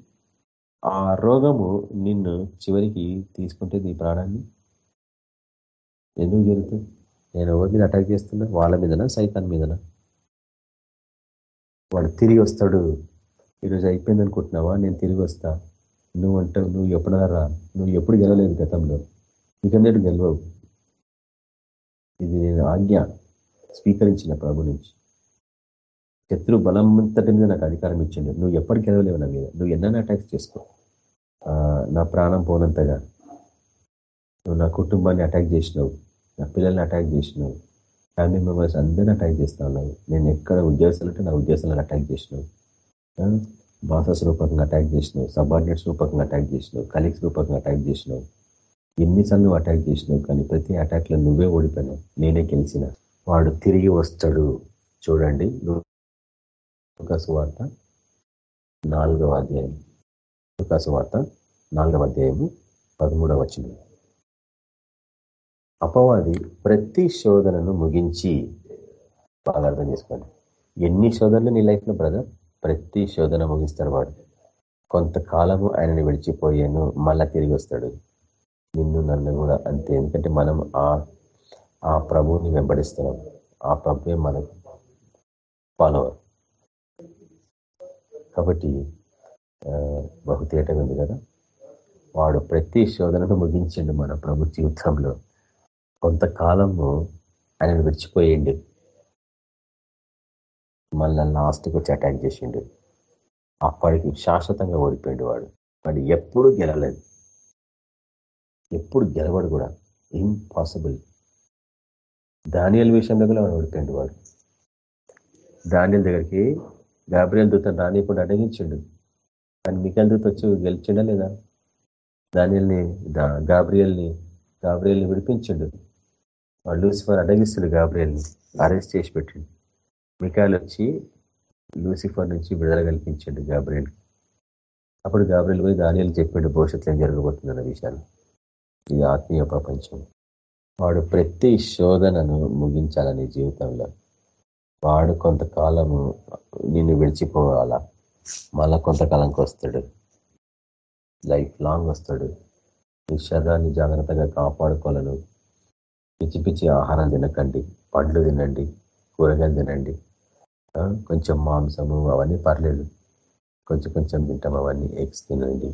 ఆ రోగము నిన్ను చివరికి తీసుకుంటే నీ ప్రాణాన్ని. ఎందుకు జరుగుతుంది? నేను ఎవరి మీద అటాక్ చేస్తున్నా? వాళ్ళ మీదనా? సైతాన్ మీదనా? వాడు తిరిగి వస్తాడు. ఈరోజు అయిపోయింది అనుకుంటున్నావా? నేను తిరిగి వస్తా. నువ్వు అంటావు నువ్వు ఎప్పుడన్నా నువ్వు ఎప్పుడు గెలవలేదు గతంలో. నీకందరూ గెలవవు? ఇది నేను ఆజ్ఞ స్వీకరించిన ప్రభు నుంచి. శత్రు బలమంతటి మీద నాకు అధికారం ఇచ్చిండు. నువ్వు ఎప్పటికి గెలవలేవు నా మీద. నువ్వు ఎన్నైనా అటాక్స్ చేసుకో. నా ప్రాణం పోనంతగా. నువ్వు నా కుటుంబాన్ని అటాక్ చేసినావు. నా పిల్లల్ని అటాక్ చేసినావు. ఫ్యామిలీ మెంబర్స్ అందరిని అటాక్ చేస్తా ఉన్నావు. నేను ఎక్కడ ఉద్యోగాలు ఉంటే నా ఉద్యోగాలను అటాక్ చేసినావు. బాసస్ రూపకంగా అటాక్ చేసినావు సబార్డినేట్స్ రూపకంగా అటాక్ చేసినావు కలీగ్స్ రూపకంగా అటాక్ చేసినావు ఎన్నిసార్లు నువ్వు అటాక్ చేసినావు కానీ ప్రతి అటాక్లో నువ్వే ఓడిపోయినావు నేనే గెలిచిన. వాడు తిరిగి వస్తాడు. చూడండి వార్త నాలుగవ అధ్యాయం. లుకాసు వార్త నాలుగవ అధ్యాయము పదమూడవ వచ్చింది అపవాది ప్రతి శోధనను ముగించి బాగా అర్థం చేసుకోండి. ఎన్ని శోధనలు నీ లైఫ్లో బ్రదర్ ప్రతి శోధన ముగిస్తాడు వాడు కొంతకాలము ఆయనని విడిచిపోయాను మళ్ళా తిరిగి వస్తాడు. నిన్ను నన్ను కూడా అంతే. ఎందుకంటే మనం ఆ ఆ ప్రభువుని వెంబడిస్తున్నాం. ఆ ప్రభువే మనకు ఫాలోవర్ కాబట్టి బహుతేటగా ఉంది కదా? వాడు ప్రతి శోధనను ముగించిండు మన ప్రభు జీవితంలో. కొంతకాలము ఆయనను విడిచిపోయిండు మళ్ళా లాస్ట్కి వచ్చి అటాక్ చేసిండు. అప్పటికి శాశ్వతంగా ఓడిపోయిండు వాడు. వాడు ఎప్పుడు గెలలేదు ఎప్పుడు గెలవడు కూడా ఇంపాసిబుల్ దానియల్ విషయంలో కూడా ఓడిపోయిండు వాడు. దానియల్ దగ్గరికి గాబ్రియల్ దూత రానియకుండా అడగించిండు. కానీ మిగల్ దూత వచ్చి గెలిచిండా లేదా? దానియల్ని గాబ్రియల్ని గాబ్రియల్ని విడిపించిండు. వాడు లూసిఫర్ అడగిస్తుడు గాబ్రియల్ని. అరెస్ట్ చేసి పెట్టిండు. మికాయలు వచ్చి లూసిఫర్ నుంచి విడుదల కల్పించండి గాబ్రియల్. అప్పుడు గాబ్రియల్ పోయి దానియాలు చెప్పాడు భవిష్యత్తులో ఏం జరగబోతుందన్న విషయాలు. ఇది ఆత్మీయ ప్రపంచం. వాడు ప్రతి శోధనను ముగించాలని జీవితంలో. వాడు కొంతకాలము నిన్ను విడిచిపోవాలా? మళ్ళా కొంతకాలంకి వస్తాడు. లైఫ్ లాంగ్ వస్తాడు. ఈ శరీరాన్ని జాగ్రత్తగా కాపాడుకోవాలను. పిచ్చి పిచ్చి ఆహారం తినకండి. పండ్లు తినండి. కూరగాయలు తినండి. కొంచెం మాంసము అవన్నీ పర్లేదు. కొంచెం కొంచెం తింటాం అవన్నీ ఎగ్స్ తినండి.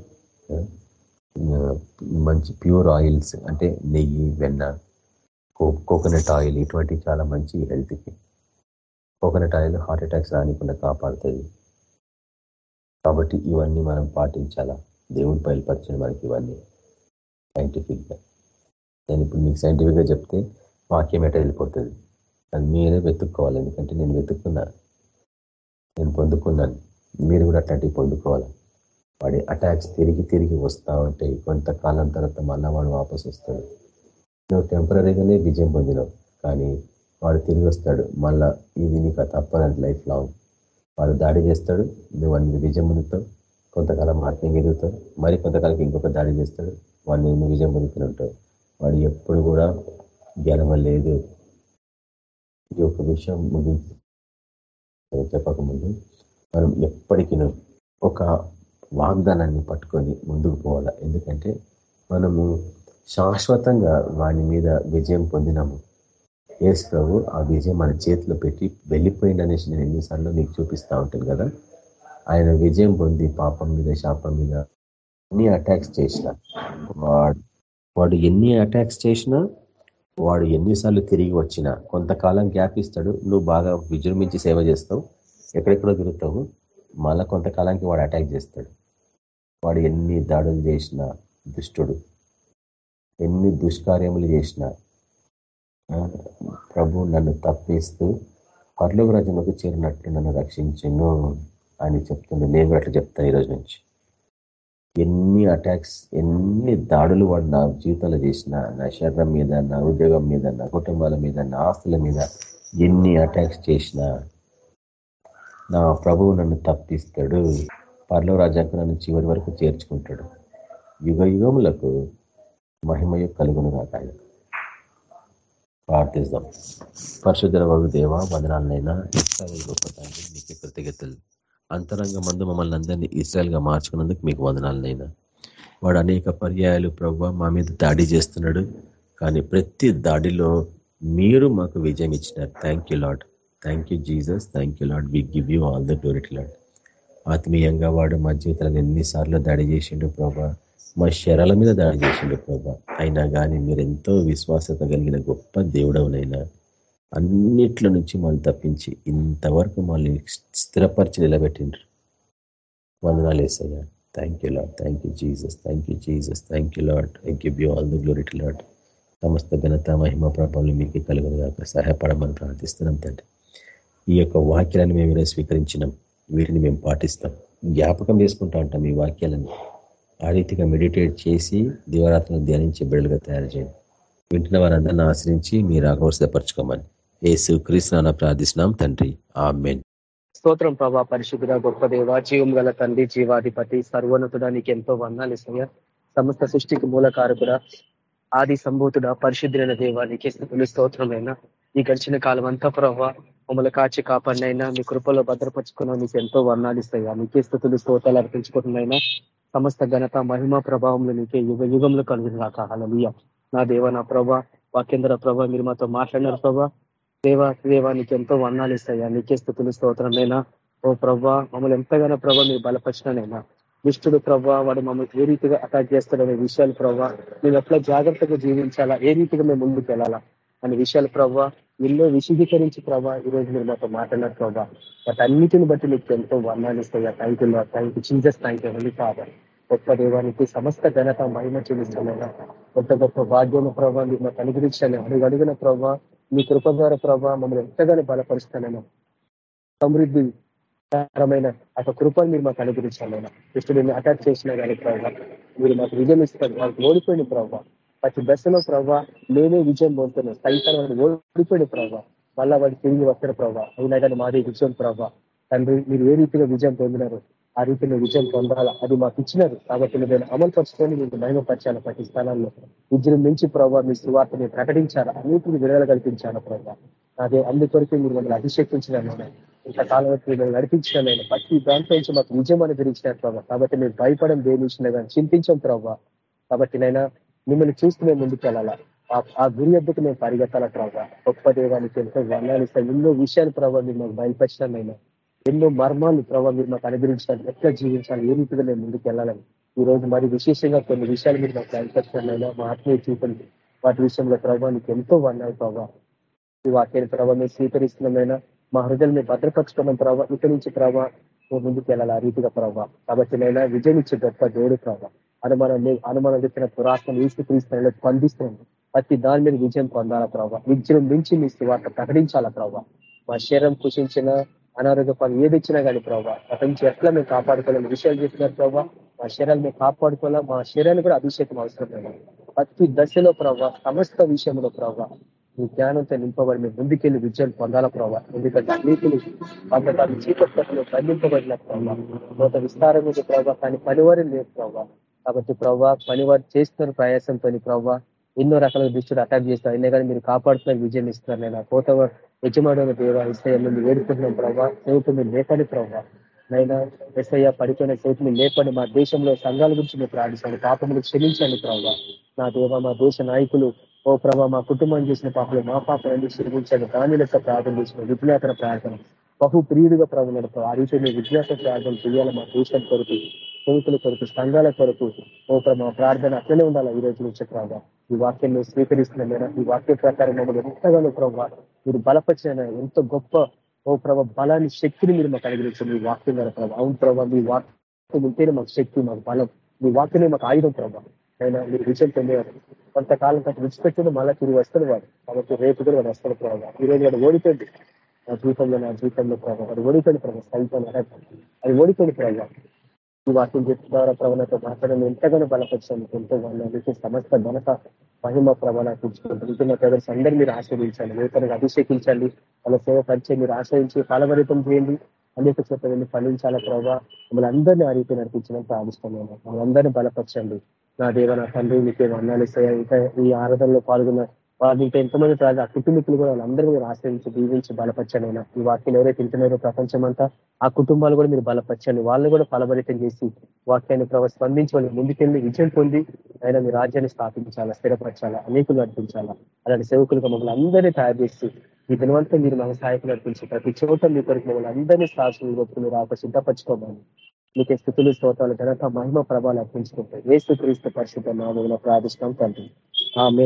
మంచి ప్యూర్ ఆయిల్స్ అంటే నెయ్యి వెన్న కోకోనట్ ఆయిల్ ఇటువంటివి చాలా మంచి హెల్త్కి కోకోనట్ ఆయిల్ హార్ట్ అటాక్స్ రానికుండా కాపాడుతుంది కాబట్టి ఇవన్నీ మనం పాటించాలా? దేవుడు బయలుపరచండి మనకి ఇవన్నీ సైంటిఫిక్గా. నేను ఇప్పుడు మీకు సైంటిఫిక్గా చెప్తే వాక్యం ఎట వెళ్ళిపోతుంది అది మీరే వెతుక్కోవాలి. ఎందుకంటే నేను వెతుక్కున్నా. నేను పొందుకున్నాను. మీరు కూడా అట్లాంటివి పొందుకోవాలి. వాడి అటాక్స్ తిరిగి తిరిగి వస్తూ ఉంటాయి కొంతకాలం తర్వాత మళ్ళా వాడు వాపస్ వస్తాడు. నువ్వు టెంపరీగానే విజయం పొందినావు. కానీ వాడు తిరిగి వస్తాడు. మళ్ళా ఇది నీకు తప్పదంటే లైఫ్ లాంగ్ వాడు దాడి చేస్తాడు. నువ్వు వాడిని విజయం పొందుతావు. కొంతకాలం ఆత్మీయంగా ఎదుగుతావు. మరి కొంతకాలం ఇంకొక దాడి చేస్తాడు. వాడిని నువ్వు విజయం పొందుతూనే ఉంటావు. వాడు ఎప్పుడు కూడా గెలవలేదు ఈ యొక్క విషయం ముగించి చెప్పకముందు మనం ఎప్పటికీ ఒక వాగ్దానాన్ని పట్టుకొని ముందుకు పోవాలి? ఎందుకంటే మనము శాశ్వతంగా వాని మీద విజయం పొందినాము. ఏసు ప్రభు ఆ విజయం మన చేతిలో పెట్టి వెళ్ళిపోయిందనేసి నేను ఎన్నిసార్లు మీకు చూపిస్తూ ఉంటాను కదా. ఆయన విజయం పొంది పాపం మీద శాపం మీద ఎన్ని అటాక్స్ చేసిన వాడు వాడు ఎన్ని అటాక్స్ చేసినా వాడు ఎన్నిసార్లు తిరిగి వచ్చినా కొంతకాలం గ్యాప్ ఇస్తాడు. నువ్వు బాగా విజృంభించి సేవ చేస్తావు. ఎక్కడెక్కడో తిరుగుతావు. మళ్ళా కొంతకాలానికి వాడు అటాక్ చేస్తాడు. వాడు ఎన్ని దాడులు చేసినా దుష్టుడు. ఎన్ని దుష్కార్యములు చేసినా ప్రభు నన్ను తప్పిస్తూ పర్లోక రాజ్యంలోకి చేరినట్టు నన్ను రక్షించను అని చెప్తుంది నేను అట్లా చెప్తాను ఈరోజు నుంచి. ఎన్ని అటాక్స్ ఎన్ని దాడులు వాడు నా జీవితంలో చేసిన నా శరీరం మీద నా ఉద్యోగం మీద నా కుటుంబాల మీద నా ఆస్తుల మీద ఎన్ని అటాక్స్ చేసినా నా ప్రభువు నన్ను తప్పిస్తాడు. పర్లో రాజాకు నన్ను చివరి వరకు చేర్చుకుంటాడు. యుగ యుగములకు మహిమయు కలుగును కాక ప్రార్థిస్తాం. పరిశుద్ధ బాబు దేవ వదనాలనైనా ఇస్రాయల్ గొప్ప తండ్రి కృతజ్ఞతలు. అంతరంగ మందు మమ్మల్ని అందరినీ ఇస్రాయల్గా మార్చుకున్నందుకు మీకు వదనాలనైనా వాడు అనేక పర్యాయాలు ప్రభు మా మీద దాడి చేస్తున్నాడు. కానీ ప్రతి దాడిలో మీరు మాకు విజయం ఇచ్చినారు. Thank you Lord thank you Jesus thank you Lord we give you all the glory Lord ఆత్మీయంగా వాడు మా జీవితాలను ఎన్నిసార్లు దాడి చేసిండు ప్రభా మా శరాల మీద దాడి చేసిండు ప్రభా అయినా కానీ మీరు ఎంతో విశ్వాసత కలిగిన గొప్ప దేవుడవునైనా అన్నిట్ల నుంచి మళ్ళీ తప్పించి ఇంతవరకు మళ్ళీ స్థిరపరిచి నిలబెట్టిండ్రు. వందనాలు వేసయ్యా thank you Lord thank you Jesus thank you Jesus thank you Lord thank you బ్యూ all the glory Lord సమస్త ఘనత మహిమ ప్రభావం మీకు కలుగునుగాక సహాయపడమని ప్రార్థిస్తున్నాం తండ్రి. ఈ యొక్క వాక్యాలను మేము స్వీకరించినాం. వీటిని మేము పాటిస్తాం. జ్ఞాపకం చేసుకుంటా ఉంటాం ఈ వాక్యాలను. ఆ రీతిగా మెడిటేట్ చేసి దివరాత్రులను ధ్యానించే బిడ్డలుగా తయారు చేయండి. వింటున్న వారందరిని ఆశ్రయించి మీరు ఆకర్షపరచుకోమని ఏసు కృష్ణ ప్రార్థిస్తున్నాం తండ్రి. ఆ స్తోత్రం ప్రభా పరిశుద్ధుడ గొప్ప దేవ జీవం గల తండ్రి జీవాధిపతి సర్వోన్నతుడ నీకు ఎంతో వందాలు ఇస్తాయ సమస్త సృష్టికి మూలకారకుడ ఆది సంభూతుడ పరిశుద్ధులైన దేవ నీకే స్థితులు స్తోత్రమైన. ఈ గడిచిన కాలం అంతా ప్రభావ మమ్మల్ని కాచి కాపాడినైనా మీ కృపలో భద్రపరుచుకున్నా నీకు ఎంతో వర్ణాలు ఇస్తాయా నీకే స్థుతులు స్తోతాలు అర్పించుకుంటున్నాయినా. సమస్త ఘనత మహిమ ప్రభావంలో నీకే యుగ యుగంలో కలిగిన కాక నా దేవ నా ప్రభా వాక్యంధ్ర ప్రభా మీరు మాతో మాట్లాడినారు ప్రభా. దేవా దేవా నీకు ఎంతో వర్ణాలు ఇస్తాయా? నీకే స్థుతులు స్తోత్రమైనా? ఓ ప్రవ్వా మమ్మల్ని ఎంతగానో ప్రభ మీరు బలపరిచినైనా దుష్టుడు ప్రభా వాడు మమ్మల్ని ఏ రీతిగా అటాక్ చేస్తాడనే విషయాలు ప్రభా మేము ఎట్లా జాగ్రత్తగా జీవించాలా? ఏ రీతిగా మేము ముందుకు వెళ్ళాలా? అనే విషయాలు ప్రవ్వా ఎన్నో విశదీకరించి ప్రభా ఈ రోజు మీరు మాతో మాట్లాడారు ప్రభా వాటి అన్నిటిని బట్టి నీకు ఎంతో వర్ణాలు ఇస్తాయా? Thank you thank you Jesus thank you Father గొప్ప దేవానికి సమస్త ఘనత మహిమ చెల్లిస్తున్నాయినా గొప్ప గొప్ప భాగ్యము ప్రభావ మీరు మాకు అనుగ్రహించాలి అడుగు అడిగిన ప్రభావ మీ కృప ద్వారా ప్రభావ మమ్మల్ని ఎంతగానో బలపరుస్తానైనా. సమృద్ధి కరమైన ఆ కృపను మీరు మాకు అనుగ్రహించాలైనా కృష్ణుడిని అటాక్ చేసిన కానీ ప్రభావ మీరు మాకు విజయం ఇస్తారు. వాళ్ళకి ఓడిపోయిన ప్రభావ ప్రతి దశలో ప్రభావ నేనే విజయం పొందుతున్నాను సైతం వాడిని ఓడిపోయిన ప్రభావ మళ్ళా వాడు తిరిగి వస్తాడు ప్రభావ అయినా కానీ మాది విజయం ప్రభావ తండ్రి మీరు ఏ రీతిగా విజయం పొందినారు ఆ రీతిలో విజయం పొందాలా? అది మాకు ఇచ్చినారు కాబట్టి మీరు అమలు పరుచుకొని మీకు మహిమపరచాలి ప్రతి స్థానాల్లో విద్యను ప్రభావ మీ సువార్తని ప్రకటించాలి? అన్నింటిని విడుదల కల్పించాలి ప్రభావ? అదే అందుకొరకు మీరు మమ్మల్ని ఇంత ఇంతకాలం వరకు మిమ్మల్ని నడిపించిన నేను. ప్రతి దాంట్లో నుంచి మాకు విజయం అనుగ్రహించినారు ప్రభావ. కాబట్టి మేము భయపడం దేని కానీ చింతించాం ప్రభావ. కాబట్టి నైనా మిమ్మల్ని చూస్తూ మేము ముందుకు వెళ్ళాలా? ఆ గురి వద్దకు మేము పరిగెత్తాల ప్రభావ? గొప్ప దేవానికి ఎంతో వర్ణాలు ఎన్నో విషయాలు ప్రభావ మీరు మాకు బయలుపరిచినైనా ఎన్నో మర్మాలు ప్రభావ మీరు మాకు అనుగ్రహించాలి ఎట్లా జీవించాలి ఏ రీతిగా నేను ముందుకు వెళ్ళాలని. ఈ రోజు మరి విశేషంగా కొన్ని విషయాలు మీరు మాకు బయలుపరిచినైనా మా ఆత్మీయ చూపండి వాటి విషయంలో ప్రభావ నీకు ఎంతో వన్నాయి ప్రభావ ఈ వాక్యాన్ని ప్రభావ మేము స్వీకరిస్తున్నామైనా మా హృదయాన్ని భద్రపరచుకున్నాం ప్రభావ ఇక్కడి నుంచి ప్రభావ ముందుకు వెళ్ళాలి ఆ రీతిగా ప్రభావ కాబట్టి నైనా విజయం ఇచ్చే గొప్ప దేవుడు ప్రభావ అనుమానం అనుమానం చెప్పిన పురాతన ఈసు క్రీస్తులో స్పందిస్తుంది ప్రతి దాని మీద విజయం పొందాలా ప్రభావ విజయం మించి మీ వార్త ప్రకటించాలా ప్రభావ మా శరీరం కుషించిన అనారోగ్య పని ఏది ఇచ్చినా కానీ ప్రభావ ప్రపంచం ఎట్లా మేము కాపాడుకోవాలని విషయాలు చెప్పినారు ప్రభావ మా శరీరాలు మేము కాపాడుకోవాలా మా శరీరాన్ని కూడా అభిషేకం అవసరం లేదు. ప్రతి దశలో ప్రభావ సమస్త విషయంలో ప్రభావ మీ జ్ఞానంతో నింపబడి మేము ముందుకెళ్ళి విజయం పొందాల ప్రభావ ఎందుకంటే అన్నిటిని పంపకాలు చీకట్లో బంధింపబడిన ప్రభావ కొంత విస్తారం ప్రభావ కానీ పనివారు లేదు ప్రభావ కాబట్టి ప్రభావ పనివారు చేస్తున్న ప్రయాసంతో ప్రభావ ఎన్నో రకాల దృష్టిని అటాక్ చేస్తారు అయినా కానీ మీరు కాపాడుతున్నారు విజయం ఇస్తున్నారు. నేను కోత యజమానుల దేవ ఇస్తాయని మీరు ఏడుకుంటున్నాం ప్రభావ సేవకుని లేపని ప్రభావ నైనా ఎస్ఐ పడిపోయిన సేవకుని లేపని మా దేశంలో సంఘాల గురించి మీరు ప్రార్థించండి. పాపములు క్షమించండి ప్రభావ నా దేవ మా దేశ నాయకులు ఓ ప్రభావ మా కుటుంబం చేసిన పాపలు మా పాపలన్నీ క్షమించండి. దాని లెక్క ప్రార్థన చేసిన విజ్ఞాపన ప్రార్థన. బహు ప్రియుడిగా ప్రభావ ఆ రీతి విజ్ఞాపన ప్రార్థన చేయాలి మా దేశం కొరకు. సేవకుల కొరకు సంఘాల కొరకు ఓ మా ప్రార్థన అట్లనే ఉండాలా ఈ రోజు నుంచి ప్రభావ ఈ వాక్యం స్వీకరిస్తున్న ఈ వాక్య ప్రకారం మమ్మల్ని ఎంతగానో ప్రభావ మీరు బలపరిచిన ఎంతో గొప్ప ఓ ప్రభావ బలాన్ని శక్తిని మీరు మాకు అనుగ్రహించండి మీ వాక్యం ద్వారా ప్రభావ అవును ప్రభావ మీ వాక్యం ఉంటేనే మాకు శక్తి మాకు బలం మీ వాక్యమే మాకు ఆయుధం ప్రభావ అయినా మీరు విజయం పొందేవారు కొంతకాలం కంటే విడిచిపెట్టిన మళ్ళీ తిరిగి వస్తాడు వాడు కాబట్టి రేపు కూడా వాడు వస్తాడు ప్రభావ ఈ రోజు వాడు ఓడిపోయింది నా జీవితంలో నా జీవితంలో ప్రభావ వాడు ఓడిపోయింది ప్రభావ సైతం అది ఓడిపోయింది ప్రభావ ఈ వాక్యం ద్వారా ప్రవణతో మాట్లాడడం. ఎంతగానో బలపరిచాను ఎంతో వాళ్ళకి సమస్త ఘనత మహిమ ప్రవణ ఉంటున్న బ్రదర్స్ అందరూ మీరు ఆశ్రయించాలి నూతనగా అభిషేకించండి. వాళ్ళ సేవ పరిచయం మీరు ఆశ్రయించి ఫలభరితం చేయండి. అనేక చోట్ల వెళ్ళి ఫలించాలా ప్రభావ మిమ్మల్ని అందరినీ ఆ రీతి నడిపించడం ప్రార్థిస్తున్నాను. మమ్మల్ని అందరినీ బలపరచండి. నా దేవ నా తండ్రి మీకే వర్ణాలు ఇస్తాయా? ఇంకా ఈ ఆరాధనలో పాల్గొన్న వాళ్ళు ఇంకా ఎంతమంది రాజు ఆ కుటుంబీకులు కూడా వాళ్ళందరూ మీరు ఆశ్రయించి దీవించి బలపరచండి ఈ వాక్యం ఎవరైతే తింటున్నారో ప్రపంచం అంతా ఆ కుటుంబాలు కూడా మీరు బలపరచండి. వాళ్ళు కూడా ఫలబలితం చేసి వాక్యాన్ని ప్రభావ స్పందించి వాళ్ళు ముందుకెళ్ళి విజయం పొంది ఆయన మీ రాజ్యాన్ని స్థాపించాలా స్థిరపరచాలా అనేకులు నడిపించాలా. అలాంటి సేవకులుగా మమ్మల్ని అందరినీ తయారు చేసి ఈ దినవంతా మీరు మన సహాయకులు నడిపించి ప్రతి చోట మీ కొరకు మమ్మల్ని అందరినీ సాక్షులు గొప్ప మీరు సిద్ధపరచుకోమని మీకు స్థితులు స్తోతాలు ఘనత మహిమ ప్రభావాలు అర్పించుకుంటాయి ఏ స్థితిస్తూ పరిశుద్ధ నామూల ప్రార్థిస్తాం తండ్రి. ఆమె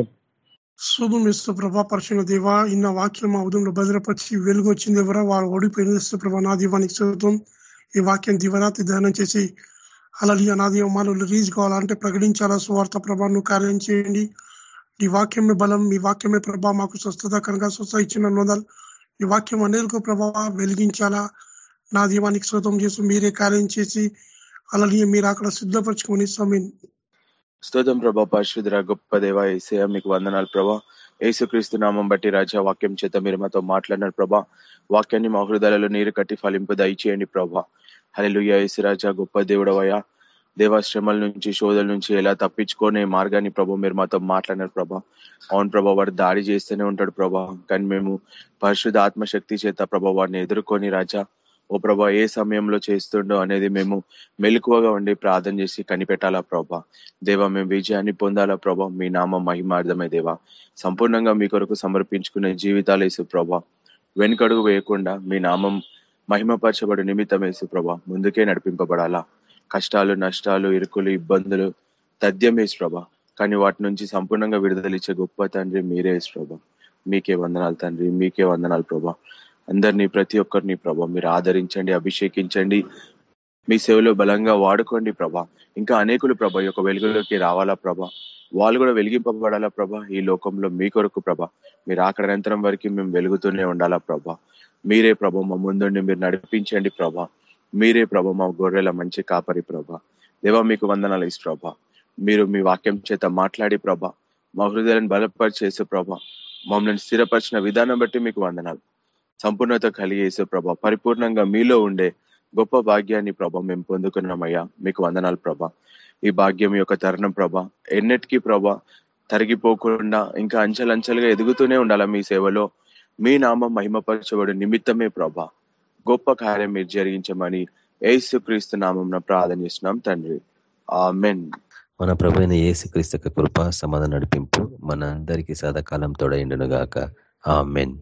శుభం ఇస్తూ ప్రభా పరిశుభ్ర దేవ ఇన్న వాక్యం మా ఉదయంలో భద్రపరిచి వెలుగు వచ్చింది ఎవరో వాళ్ళు ఓడిపోయిన ఇస్తూ ప్రభా నా దీవానికి చూద్దాం ఈ వాక్యం దివరాత్రి ధ్యానం చేసి అలాగే నా దీవమాలు రిలీజ్ కావాలంటే ప్రకటించాలా స్వార్థ నువ్వు కార్యం చేయండి. ఈ వాక్యమే బలం మీ వాక్యమే ప్రభా మాకు స్వస్థత కనుక స్వస్థ ఇచ్చిన నోదాలు. ఈ వాక్యం అనేక ప్రభావ వెలిగించాలా. నా దీవానికి శోతం చేసి మీరే కార్యం చేసి అలాగే మీరు అక్కడ సిద్ధపరచుకొని సమీన్. స్తోత్రం ప్రభా పరిశుద్ర గొప్ప దేవ ఏసయ మీకు వందనాలు ప్రభా. ఏసుక్రీస్తు నామం బట్టి రాజా వాక్యం చేత మీరు మాతో మాట్లాడినారు ప్రభా. వాక్యాన్ని మా హృదయాలలో నీరు కట్టి ఫలింపు దయచేయండి ప్రభా. హలిలుయ రాజా గొప్ప దేవుడవయ్యా. దేవాశ్రమల నుంచి శోధల నుంచి ఎలా తప్పించుకునే మార్గాన్ని ప్రభా మీరు మాతో మాట్లాడినారు ప్రభా. అవును ప్రభా వాడు దాడి చేస్తూనే ఉంటాడు ప్రభా. కానీ మేము పరిశుద్ధ ఆత్మశక్తి చేత ప్రభా వాడిని ఎదుర్కొని రాజా ఓ ప్రభా ఏ సమయంలో చేస్తుండో అనేది మేము మెలకువగా ఉండి ప్రార్థన చేసి కనిపెట్టాలా ప్రభా. దేవా మేము విజయాన్ని పొందాలా ప్రభా. మీ నామం మహిమార్థమే దేవా. సంపూర్ణంగా మీ కొరకు సమర్పించుకునే జీవితాలు వేసు ప్రభా. వెనుకడుగు వేయకుండా మీ నామం మహిమపరచబడి నిమిత్తం వేసు ప్రభా. ముందుకే నడిపింపబడాలా. కష్టాలు నష్టాలు ఇరుకులు ఇబ్బందులు తథ్యం వేసు ప్రభా. కానీ వాటి నుంచి సంపూర్ణంగా విడుదలిచ్చే గొప్ప తండ్రి మీరే ప్రభా. మీకే వందనాలు తండ్రి మీకే వందనాలు ప్రభా. అందరినీ ప్రతి ఒక్కరిని ప్రభా మీరు ఆదరించండి అభిషేకించండి. మీ సేవలో బలంగా వాడుకోండి ప్రభా. ఇంకా అనేకులు ప్రభా యొక్క వెలుగులోకి రావాలా ప్రభా? వాళ్ళు కూడా వెలిగింపబడాలా ప్రభా? ఈ లోకంలో మీ కొరకు ప్రభా. మీరు ఆకడ అనంతరం వరకు మేము వెలుగుతూనే ఉండాలా ప్రభా? మీరే ప్రభ మా ముందుండి మీరు నడిపించండి ప్రభా. మీరే ప్రభ మా గొర్రెల మంచి కాపరి ప్రభ. దేవా మీకు వందనాలు ఇసు ప్రభ. మీరు మీ వాక్యం చేత మాట్లాడి ప్రభ. మా హృదయాలను బలపరిచేసే ప్రభ. మమ్మల్ని స్థిరపరిచిన విధానం బట్టి మీకు వందనాలు. సంపూర్ణత కలిగేసే ప్రభా. పరిపూర్ణంగా మీలో ఉండే గొప్ప భాగ్యాన్ని ప్రభా మేము పొందుకున్నామయ్యా. మీకు వందనాలు ప్రభా. ఈ భాగ్యం యొక్క తరుణం ప్రభా. ఎన్నటికీ ప్రభ తరిగిపోకుండా ఇంకా అంచెలంచెలుగా ఎదుగుతూనే ఉండాలా మీ సేవలో. మీ నామం మహిమపరచబడి నిమిత్తమే ప్రభా. గొప్ప కార్యం మీరు జరిగించమని ఏసు క్రీస్తు నామం ప్రార్థన చేస్తున్నాం తండ్రి. ఆ మెన్ మన ప్రభు ఏసు క్రీస్తు కృప సమాధాన నడిపింపు మన అందరికీ సదాకాలం తోడైండును గాక ఆ మెన్